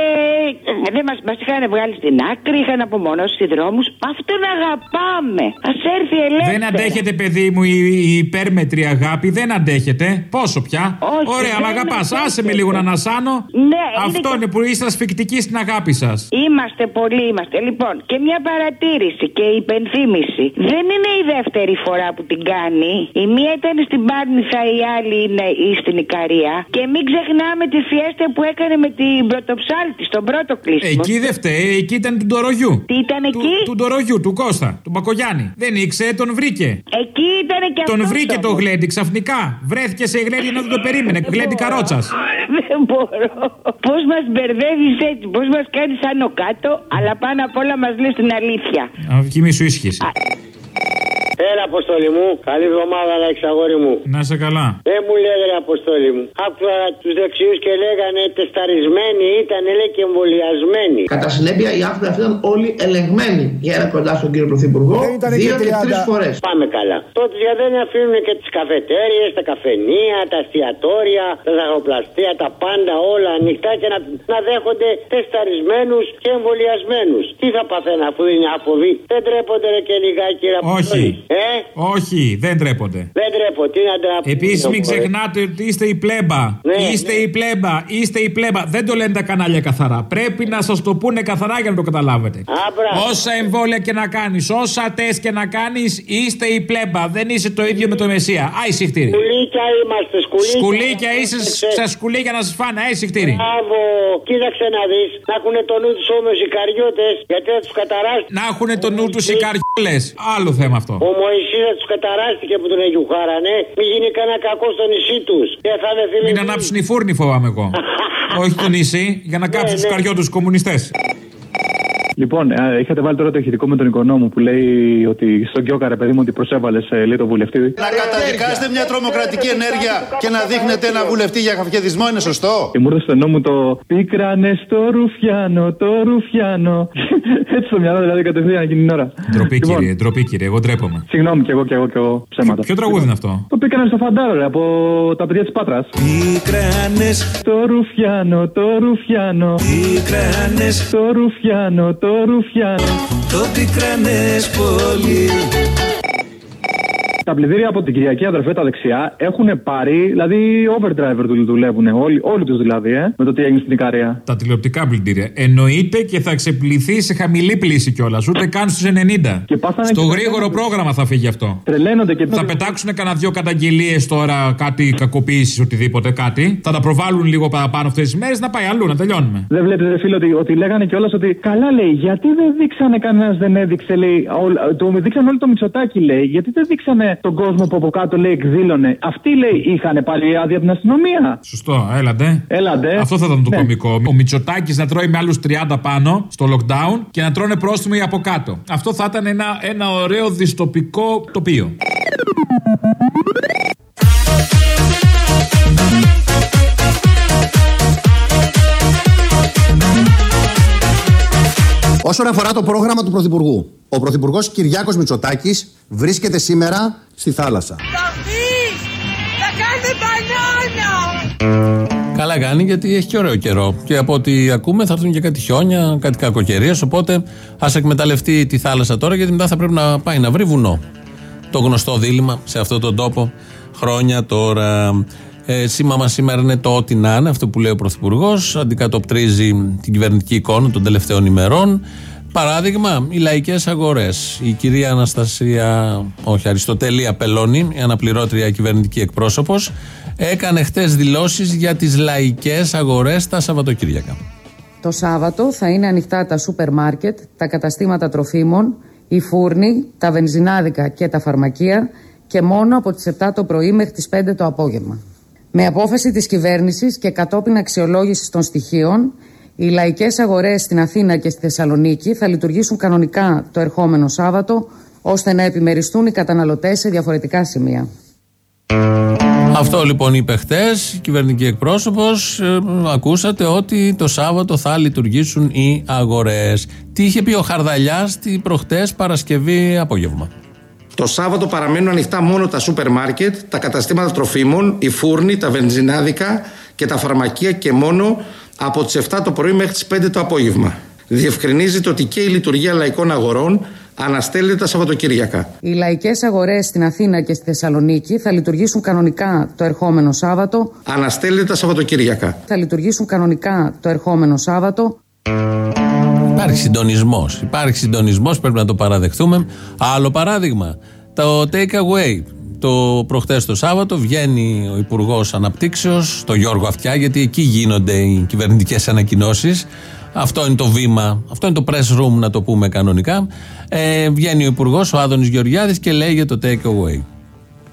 ε, δεν μας, μας είχαν βγάλει στην άκρη, είχαν απομονώσει στους δρόμους. Αυτόν αγαπάμε. Ας έρθει ελεύθερα. Δεν αντέχετε, παιδί μου, η, η υπέρμετρη αγάπη. Δεν αντέχετε. Πόσο πια; Όχι, Ωραία, δεν με αγαπάς. Άσε αντέχετε. με λίγο να ανασάνω. Ναι, Αυτό είναι είναι που είστε ασφικτικοί στην αγάπη σας. Είμαστε πολλοί, είμαστε. Λοιπόν, και μια παρατήρηση και υπενθύμηση. Δεν είναι η δεύτερη φορά που την κάνει. Η μία ήταν στην Πάρνηθα, η άλλη είναι η στην Ικαρία. Και μην ξεχνάμε τη φιέστα που έκανε με την πρωτοψάλτη στον πρώτο κλείσιμο. Εκεί δεν φταίει, εκεί ήταν του Ντορογιού. Τι ήταν εκεί; Του, του Ντορογιού, του Κώστα, του Μπακογιάννη. Δεν ήξερε, τον βρήκε. Εκεί ήταν και Τον αυτός βρήκε το όμως. γλέντι ξαφνικά. Βρέθηκε σε γλέντι ενώ δεν το περίμενε. Γλέντι καρότσας. Δεν μπορώ. Πώς μας μπερδεύεις έτσι, πώς μας κάνεις άνω κάτω, αλλά πάνω απ' όλα μας λες την αλήθεια. Αυκημή σου ίσχυση. Έλα, Αποστόλη μου. Καλή εβδομάδα να έχεις αγόρι μου. Να σε καλά. Δεν μου λέγανε Αποστόλη μου. Άκουγα τους δεξιούς και λέγανε τεσταρισμένοι ήταν, λέει και εμβολιασμένοι. Κατά συνέπεια, οι άνθρωποι αυτοί ήταν όλοι ελεγμένοι για ένα κοντά στον κύριο Πρωθυπουργό δύο και τρεις φορές. Πάμε καλά. Τότε γιατί δεν αφήνουν και τις καφετέρειες, τα καφενεία, τα εστιατόρια, τα ζαχαροπλαστεία, τα πάντα όλα ανοιχτά και να, να δέχονται τεσταρισμένους και εμβολιασμένους. Τι θα παθαίνουν αφού είναι άφοβοι; Δεν τρέπονται ρε και λιγάκι ρε Όχι. Ε, Όχι, δεν τρέπονται. δεν τρέπονται. Τι να τρέπονται. Επίσης, μην ξεχνάτε ότι είστε η πλέμπα. Ναι, είστε η πλέμπα. Είστε η πλέμπα. Δεν το λένε τα κανάλια καθαρά. Πρέπει να σας το πούνε καθαρά για να το καταλάβετε. Όσα εμβόλια και να κάνεις, όσα τεστ και να κάνεις, είστε η πλέμπα. Δεν είσαι το ίδιο με το Μεσία. Άι συχτήρι. Σκουλίκια είμαστε, σκουλίκια. Σκουλίκια είσαι στα σκουλίκια να σας φάνε. Άι συχτήρι. Μπράβο, κοίταξε να δεις. Να έχουν το νου τους όμως οι καριώτες, γιατί θα τους καταράσουν. Να έχουν το νου τους οι καριόλε. Άλλο θέμα αυτό. Ο Μωυσής τους καταράστηκε που τον εγιουχάρανε. Μην γίνει κανένα κακό στο νησί τους. Και θα είναι φίλοι. Μην ανάψουν οι φούρνοι, φοβάμαι εγώ. [LAUGHS] Όχι το νησί, για να κάψουν τους καριώτου κομμουνιστές. Λοιπόν, ε, είχατε βάλει τώρα το ηχητικό με τον οικονόμο που λέει ότι στον Κιόκαρε, παιδί μου, ότι προσέβαλες σε λίγο βουλευτή. Να καταδικάσετε μια τρομοκρατική ενέργεια και να δείχνετε ένα βουλευτή για χαφιεδισμό είναι σωστό; Και μου ήρθε στο νόμο το Πίκρανε στο Ρουφιάνο, το Ρουφιάνο. [LAUGHS] Έτσι στο μυαλό δηλαδή κατευθείαν να γίνει η ώρα. Ντροπή, Λοιπόν, κύριε, ντροπή, κύριε. Εγώ ντρέπομαι. Συγγνώμη κι εγώ κι εγώ κι εγώ ψέματα. Ποιο τραγούδι είναι αυτό; Το πήκανε στο φαντάρο, ρε, από τα παιδιά της Πάτρας. Πίκρανες Το Ρουφιάνο, το Ρουφιάνο. Πίκρανες Το Ρουφιάνο, το Ρουφιάνο. Το πίκρανες πολύ Τα πλυντήρια από την Κυριακή, αδερφέ, τα δεξιά έχουν πάρει, δηλαδή overdriver τους δουλεύουν. Όλοι, όλοι τους δηλαδή, ε, με το τι έγινε στην Ικαρία. Τα τηλεοπτικά πλυντήρια. Εννοείται και θα ξεπληθεί σε χαμηλή πλήση κιόλας. Ούτε καν στους 90. πάθανε Στο και γρήγορο πρόγραμμα θα φύγει αυτό. Τρελαίνονται και Θα πετάξουν κανένα δυο καταγγελίες τώρα, κάτι κακοποίησης, οτιδήποτε κάτι. Θα τα προβάλλουν λίγο παραπάνω αυτές τις μέρες να πάει αλλού, να τελειώνουμε. Δεν βλέπετε, φίλε, ότι, ότι λέγανε κιόλας ότι καλά λέει, γιατί δεν δείξανε κανένας δεν έδειξε, λέει. Ό, το δείξαν όλοι το Μητσοτάκι, λέει. Γιατί δεν δείξανε τον κόσμο που από κάτω, λέει, εκδήλωνε. Αυτοί, λέει, είχαν πάλι άδεια από την αστυνομία. Σωστό, έλατε. Έλατε. Αυτό θα ήταν το Ναι. κωμικό. Ο Μητσοτάκης να τρώει με άλλους 30 πάνω στο lockdown και να τρώνε πρόστιμο οι από κάτω. Αυτό θα ήταν ένα, ένα ωραίο δυστοπικό τοπίο. Όσον αφορά το πρόγραμμα του Πρωθυπουργού, ο Πρωθυπουργός Κυριάκος Μητσοτάκης βρίσκεται σήμερα στη θάλασσα. Θα κάνετε μπανάνα Καλά κάνει γιατί έχει και ωραίο καιρό. Και από ό,τι ακούμε θα έρθουν και κάτι χιόνια, κάτι κακοκαιρίες. Οπότε ας εκμεταλλευτεί τη θάλασσα τώρα γιατί μετά θα πρέπει να πάει να βρει βουνό. Το γνωστό δίλημα σε αυτόν τον τόπο χρόνια τώρα. Ε, σήμα μας σήμερα είναι το ό,τι να είναι, αυτό που λέει ο Πρωθυπουργός. Αντικατοπτρίζει την κυβερνητική εικόνα των τελευταίων ημερών. Παράδειγμα, οι λαϊκές αγορές. Η κυρία Αναστασία, όχι, Αριστοτέλεια Πελώνη, η αναπληρώτρια κυβερνητική εκπρόσωπος, έκανε χτες δηλώσεις για τις λαϊκές αγορές τα Σαββατοκύριακα. Το Σάββατο θα είναι ανοιχτά τα σούπερ μάρκετ, τα καταστήματα τροφίμων, οι φούρνοι, τα βενζινάδικα και τα φαρμακεία και μόνο από τις 7 το πρωί μέχρι τις 5 το απόγευμα. Με απόφαση της κυβέρνησης και κατόπιν αξιολόγησης των στοιχείων, οι λαϊκές αγορές στην Αθήνα και στη Θεσσαλονίκη θα λειτουργήσουν κανονικά το ερχόμενο Σάββατο, ώστε να επιμεριστούν οι καταναλωτές σε διαφορετικά σημεία. Αυτό λοιπόν είπε χτες, κυβερνητική εκπρόσωπος. Ε, ακούσατε ότι το Σάββατο θα λειτουργήσουν οι αγορές. Τι είχε πει ο Χαρδαλιάς την προχτές Παρασκευή απόγευμα; Το Σάββατο παραμένουν ανοιχτά μόνο τα σούπερ μάρκετ, τα καταστήματα τροφίμων, οι φούρνοι, τα βενζινάδικα και τα φαρμακεία και μόνο από τις 7 το πρωί μέχρι τις 5 το απόγευμα. Διευκρινίζεται ότι και η λειτουργία λαϊκών αγορών αναστέλλεται τα Σαββατοκύριακα. Οι λαϊκές αγορές στην Αθήνα και στη Θεσσαλονίκη θα λειτουργήσουν κανονικά το ερχόμενο Σάββατο. Αναστέλλεται τα Σαββατοκύριακα. Θα λειτουργήσουν κανονικά το ερχόμενο Σάββατο. Υπάρχει συντονισμός. Υπάρχει συντονισμός, πρέπει να το παραδεχτούμε. Άλλο παράδειγμα. Το take away. Το προχτές το Σάββατο βγαίνει ο Υπουργός Αναπτύξεως, το Γιώργο Αυτιά, γιατί εκεί γίνονται οι κυβερνητικές ανακοινώσεις. Αυτό είναι το βήμα, αυτό είναι το press room να το πούμε κανονικά. Ε, βγαίνει ο Υπουργός, ο Άδωνης Γεωργιάδης και λέει για το take away.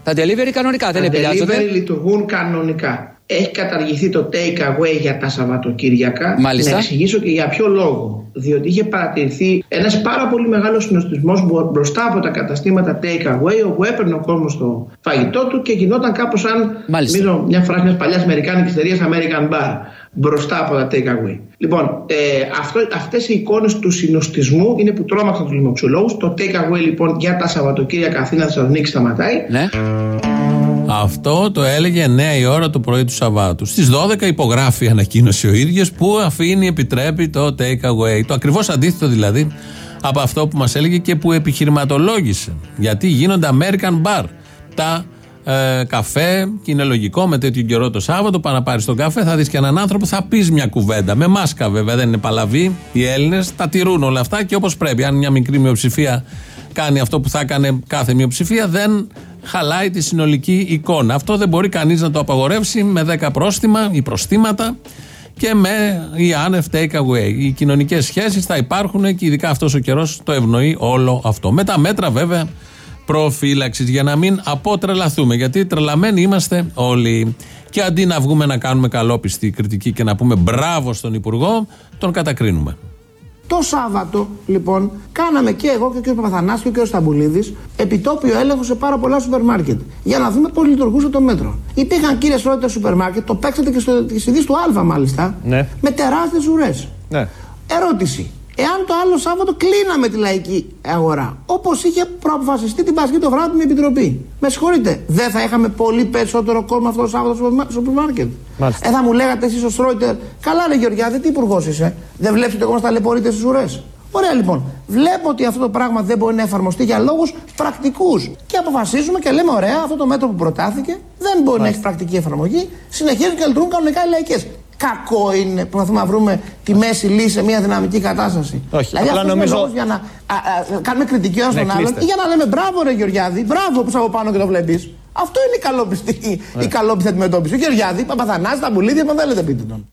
Τα delivery κανονικά δεν επηρεάζονται. Τα delivery λειτουργούν κανονικά. Έχει καταργηθεί το take away για τα Σαββατοκύριακα. Μάλιστα. Να εξηγήσω και για ποιο λόγο. Διότι είχε παρατηρηθεί ένας πάρα πολύ μεγάλος συνοστισμός μπροστά από τα καταστήματα take away, όπου έπαιρνε ο κόσμος το φαγητό του και γινόταν κάπως σαν. Μάλιστα. μια φράση μιας παλιάς Αμερικάνικης εταιρείας American Bar μπροστά από τα take away. Λοιπόν, ε, αυτό, αυτές οι εικόνες του συνοστισμού είναι που τρόμαξαν τους λοιμοξιολόγους. Το take away λοιπόν για τα Σαββατοκύριακα Αθήνα Θεσσαλονίκη σταματάει. Ναι. Αυτό το έλεγε 9 η ώρα το πρωί του Σαββάτου. Στις 12 υπογράφει ανακοίνωση ο ίδιος που αφήνει, επιτρέπει το take away. Το ακριβώς αντίθετο δηλαδή από αυτό που μας έλεγε και που επιχειρηματολόγησε. Γιατί γίνονται American Bar. Τα ε, καφέ και είναι λογικό με τέτοιο καιρό το Σάββατο. Πάει να πάρεις τον καφέ, θα δεις και έναν άνθρωπο, θα πεις μια κουβέντα. Με μάσκα βέβαια, δεν είναι παλαβή. Οι Έλληνες τα τηρούν όλα αυτά και όπως πρέπει. Αν μια μικρή μειοψηφία κάνει αυτό που θα έκανε κάθε μειοψηφία, δεν χαλάει τη συνολική εικόνα. Αυτό δεν μπορεί κανείς να το απαγορεύσει με 10 πρόστιμα ή προστήματα και με η άνευ take away. Οι κοινωνικές σχέσεις θα υπάρχουν και ειδικά αυτός ο καιρός το ευνοεί όλο αυτό. Με τα μέτρα βέβαια προφύλαξης για να μην αποτρελαθούμε. Γιατί τρελαμένοι είμαστε όλοι. Και αντί να βγούμε να κάνουμε καλόπιστη κριτική και να πούμε μπράβο στον Υπουργό, τον κατακρίνουμε. Το Σάββατο, λοιπόν, κάναμε και εγώ και ο κ. Παπαθανάς και ο κ. Σταμπουλίδης επιτόπιο έλεγχο σε πάρα πολλά σούπερ μάρκετ. Για να δούμε πώς λειτουργούσε το μέτρο. Υπήρχαν κύριες Σρότερ σούπερ μάρκετ, το παίξατε και στο του Α μάλιστα, ναι. με τεράστιες ουρές. Ναι. Ερώτηση εάν το άλλο Σάββατο κλείναμε τη λαϊκή αγορά. Όπως είχε προαποφασιστεί την Πασχή το βράδυ με επιτροπή. Με συγχωρείτε, δεν θα είχαμε πολύ περισσότερο κόσμο αυτό το Σάββατο στο σούπερ μάρκετ. Ε, θα μου λέγατε εσείς ο Στρόιτερ, καλά ρε Γεωργιάδη, τι υπουργός είσαι. Δεν βλέπεις ότι ακόμα ταλαιπωρείτε στις ουρές. Ωραία λοιπόν. Βλέπω ότι αυτό το πράγμα δεν μπορεί να εφαρμοστεί για λόγους πρακτικούς. Και αποφασίζουμε και λέμε: Ωραία, αυτό το μέτρο που προτάθηκε δεν μπορεί να έχει πρακτική εφαρμογή. Συνεχίζουν και λειτουργούν κανονικά οι λαϊκές κακό είναι που προσπαθούμε να βρούμε τη μέση λύση σε μια δυναμική κατάσταση. Όχι, δηλαδή, απλά νομίζω. Για να α, α, κάνουμε κριτική ένα ναι, τον άλλον ή για να λέμε μπράβο, ρε Γεωργιάδη, μπράβο που από πάνω και το βλέπεις. Αυτό είναι η καλόπιστη, ναι. η καλόπιστη αντιμετώπιση. Ο Γεωργιάδη, Παπαθανά, τα μπουλίδια, αν θέλετε πείτε τον.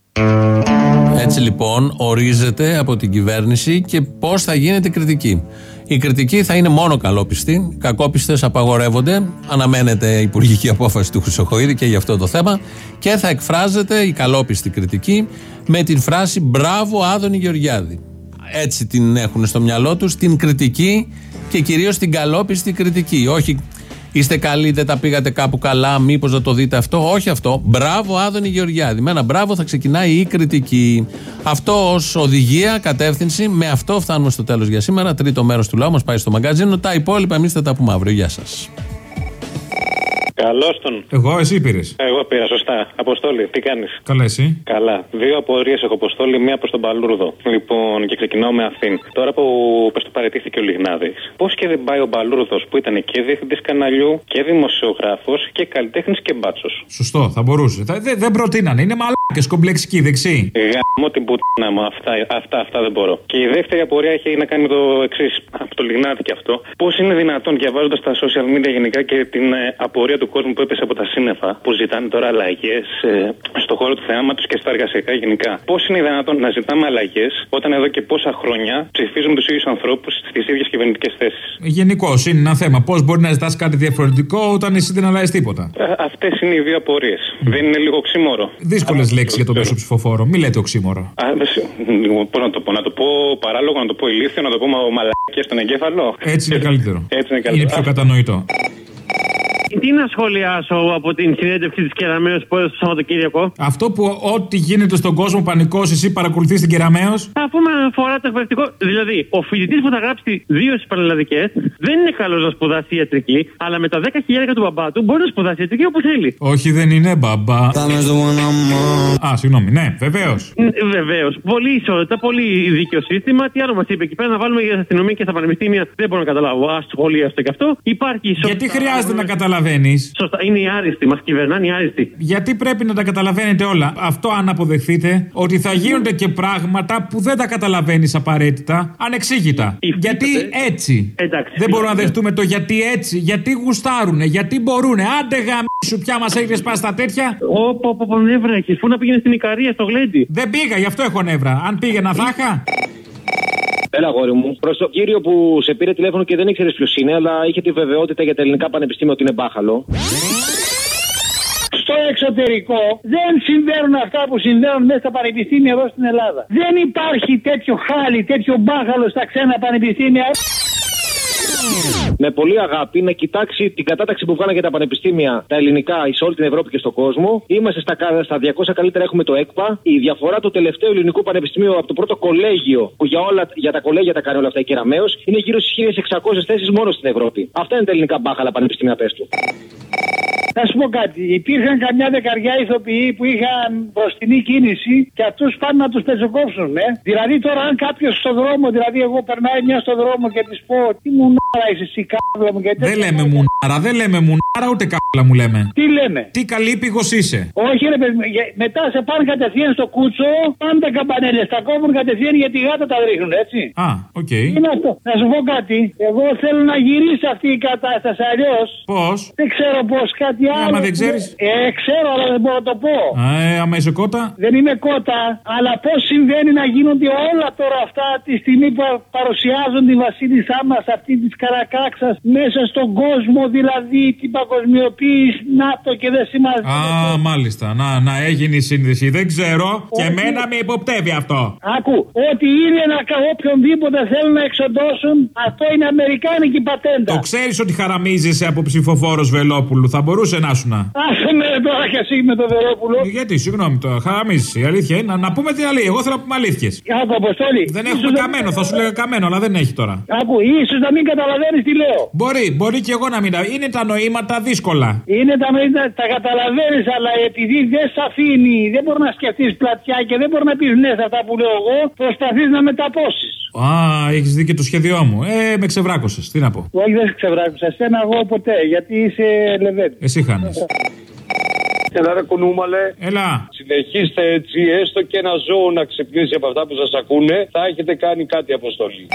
Έτσι λοιπόν ορίζεται από την κυβέρνηση και πώς θα γίνεται κριτική. Η κριτική θα είναι μόνο καλόπιστη. Κακόπιστες απαγορεύονται. Αναμένεται η υπουργική απόφαση του Χρυσοχοίδη και για αυτό το θέμα. Και θα εκφράζεται η καλόπιστη κριτική με την φράση Μπράβο, Άδωνη Γεωργιάδη. Έτσι την έχουν στο μυαλό τους, την κριτική και κυρίως την καλόπιστη κριτική. Όχι Είστε καλοί, δεν τα πήγατε κάπου καλά, μήπως να το δείτε αυτό; Όχι αυτό. Μπράβο, Άδωνη Γεωργιάδη. Με ένα μπράβο θα ξεκινάει η κριτική. Αυτό ως οδηγία, κατεύθυνση. Με αυτό φτάνουμε στο τέλος για σήμερα. Τρίτο μέρος του λαού μας πάει στο μαγκαζίνο. Τα υπόλοιπα εμείς θα τα πούμε αύριο. Γεια σας. Καλώς τον. Εγώ, εσύ πήρες. Εγώ πήρα, σωστά. Αποστόλη, τι κάνεις; Καλά, εσύ; Καλά. Δύο απορίες έχω αποστόλη, μία προς τον Παλούρδο. Λοιπόν, και ξεκινάω με αυτήν. Τώρα που πες το παρετήθηκε ο Λιγνάδης, πώς και δεν πάει ο Παλούρδος που ήταν και διευθυντής καναλιού και δημοσιογράφος και καλλιτέχνης και μπάτσος; Σωστό, θα μπορούσε. Δεν, δεν προτείνανε, είναι μάλλον και σκομπλεξική δεξί. Γαμώ την πουτάνα μου. Αυτά, αυτά, αυτά δεν μπορώ. Και η δεύτερη απορία έχει να κάνει με το εξής. Από το Λιγνάδι και αυτό. Πώς είναι δυνατόν, διαβάζοντας τα social media γενικά και την ε, απορία του κόσμου που έπεσε από τα σύννεφα, που ζητάνε τώρα αλλαγές ε, στο χώρο του θεάματος και στα εργασιακά γενικά. Πώς είναι δυνατόν να ζητάμε αλλαγές όταν εδώ και πόσα χρόνια ψηφίζουμε τους ίδιους ανθρώπους στις ίδιες κυβερνητικές θέσεις; Γενικώ είναι ένα θέμα. Πώς μπορεί να ζητάς κάτι διαφορετικό όταν εσύ δεν αλλάζεις τίποτα; Αυτές είναι οι δύο απορίες. Δεν είναι λίγο ξύμορο. Δύσκολες λέξεις για τον μέσο ψηφοφόρο. Μη λέτε οξύμορο. Πώ να το πω, να το πω παράλογο, να το πω ηλίθιο, να το πω μαλακία στον εγκέφαλο. Έτσι είναι καλύτερο. Έτσι είναι καλύτερο. Είναι πιο κατανοητό. Τι να σχολιάσω από την συνέντευξη της Κεραμαίο που έδωσε το Σαββατοκύριακο; Αυτό που ό,τι γίνεται στον κόσμο πανικός, εσύ παρακολουθείς την Κεραμαίο. Αφού με αφορά το εκπαιδευτικό. Δηλαδή, ο φοιτητής που θα γράψει δύο στι παραλλαδικέ δεν είναι καλός να σπουδάσει ιατρική, αλλά με τα 10.000 του μπαμπά του μπορεί να σπουδάσει ιατρική όπου θέλει. Όχι, δεν είναι μπαμπά. Α, συγγνώμη, ναι, βεβαίως. Βεβαίως. Πολύ ισότητα, πολύ δίκαιο σύστημα. Τι άλλο μας είπε εκεί πέρα να βάλουμε για αστυνομία και στα πανεπιστήμια. Δεν μπορώ να καταλάβω. Α, σχολείο και αυτό. Υπάρχει ισότητα. Γιατί χρειάζεται να καταλαβαίνεις. Σωστά, είναι οι άριστοι. Μας κυβερνάνε οι άριστοι. Γιατί πρέπει να τα καταλαβαίνετε όλα. Αυτό αν αποδεχθείτε ότι θα γίνονται και πράγματα που δεν τα καταλαβαίνεις απαραίτητα, ανεξήγητα. Γιατί έτσι. Εντάξει, δεν μπορούμε να δεχτούμε το γιατί έτσι, γιατί γουστάρουνε, γιατί μπορούνε. Άντε γαμίσου πια μας έχεις σπάσει τα τέτοια. Ωπα, ωπα, νεύρα έχεις. Πού να πήγαινε στην Ικαρία, στο γλέντι; Δεν πήγα, γι' αυτό έχω νεύρα. Αν πήγαινα θα είχα. Έλα, γόρι μου. Προς τον κύριο που σε πήρε τηλέφωνο και δεν ήξερε ποιος είναι, αλλά είχε τη βεβαιότητα για τα ελληνικά πανεπιστήμια ότι είναι μπάχαλο. Στο εξωτερικό δεν συμβαίνουν αυτά που συμβαίνουν μέσα στα πανεπιστήμια εδώ στην Ελλάδα. Δεν υπάρχει τέτοιο χάλι, τέτοιο μπάχαλο στα ξένα πανεπιστήμια. Με πολύ αγάπη να κοιτάξει την κατάταξη που βγάλανε για τα πανεπιστήμια τα ελληνικά σε όλη την Ευρώπη και στον κόσμο. Είμαστε στα, στα 200 καλύτερα, έχουμε το ΕΚΠΑ. Η διαφορά του τελευταίου ελληνικού πανεπιστημίου από το πρώτο κολέγιο, που για, όλα, για τα κολέγια τα κάνει όλα αυτά η Κεραμαίο, είναι γύρω στις 1600 θέσεις μόνο στην Ευρώπη. Αυτά είναι τα ελληνικά μπάχαλα πανεπιστήμια, πες του. Να σου πω κάτι. Υπήρχαν καμιά δεκαριά ηθοποιοί που είχαν μπροστινή κίνηση και αυτούς πάνε να τους πεζοκόψουν. Ε. Δηλαδή τώρα, αν κάποιος στο δρόμο, δηλαδή εγώ περνάει μια στο δρόμο και της πω Τι μουνάρα είσαι εσύ, κάβλα μου γιατί. Δεν λέμε μουνάρα, δεν λέμε μουνάρα ούτε κάβλα μου λέμε. Τι λέμε. Τι καλή πηγό είσαι; Όχι, ρε παιδί, μετά σε πάνε κατευθείαν στο κούτσο, πάνε τα καμπανέλια, τα κόβουν κατευθείαν γιατί οι γάτα τα ρίχνουν, έτσι. Α, OK. Okay. Είναι αυτό. Να σου πω κάτι. Εγώ θέλω να γυρίσει αυτή η κατάσταση αλλιώς. Πώς; Δεν ξέρω πώς κάτι άλλο. Άμα δεν ξέρεις. Ε, ξέρω, αλλά δεν μπορώ να το πω. Ε, άμα είσαι κότα. Δεν είμαι κότα, αλλά πώς συμβαίνει να γίνονται όλα τώρα αυτά τη στιγμή που παρουσιάζουν τη βασίλισσά μας αυτή της καρακάξας μέσα στον κόσμο, δηλαδή την παγκοσμιοποίηση, ΝΑΤΟ και δεν σημαίνει. Α, μάλιστα. Να, να έγινε η σύνδεση. Δεν ξέρω. Και εμένα με υποπτεύει αυτό. Άκου, ότι είναι να οποιονδήποτε θέλουν να εξοντώσουν, αυτό είναι αμερικάνικη πατέντα. Το ξέρεις ότι χαραμίζεσαι από ψηφοφόρος Βελόπουλου. Θα μπορούσε να σου να. Άσε με τώρα και εσύ με το Βελόπουλο. Γιατί, συγγνώμη τώρα, χαραμίζεσαι. Η αλήθεια είναι να, να πούμε την αλήθεια. Εγώ θέλω να πούμε αλήθειες. Άκου, Αποστόλη. Δεν έχουμε καμένο, θα σου λέγα καμένο, αλλά δεν έχει τώρα. Άκου, ίσως να μην καταλαβαίνεις τι λέω. Μπορεί, μπορεί και εγώ να μην. Είναι τα νοήματα δύσκολα. Είναι τα νοήματα, τα καταλαβαίνεις, αλλά επειδή δεν σε αφήνει, δεν μπορείς να σκεφτείς πλατιά και δεν μπορείς να πεις ναι σε αυτά που λέω εγώ, προσπαθείς να μεταπώσεις. Α, έχεις δει και το σχέδιό μου. Ε, με ξεβράκωσες. Τι να πω. Όχι, δεν σε ξεβράκωσα. Εσένα εγώ ποτέ, γιατί είσαι λεβέντη. Εσύ χάνεις. Έλα ρε κουνούμαλε. Έλα. Συνεχίστε έτσι, έστω και ένα ζώο να ξυπνήσει από αυτά που σας ακούνε, θα έχετε κάνει κάτι αποστολή.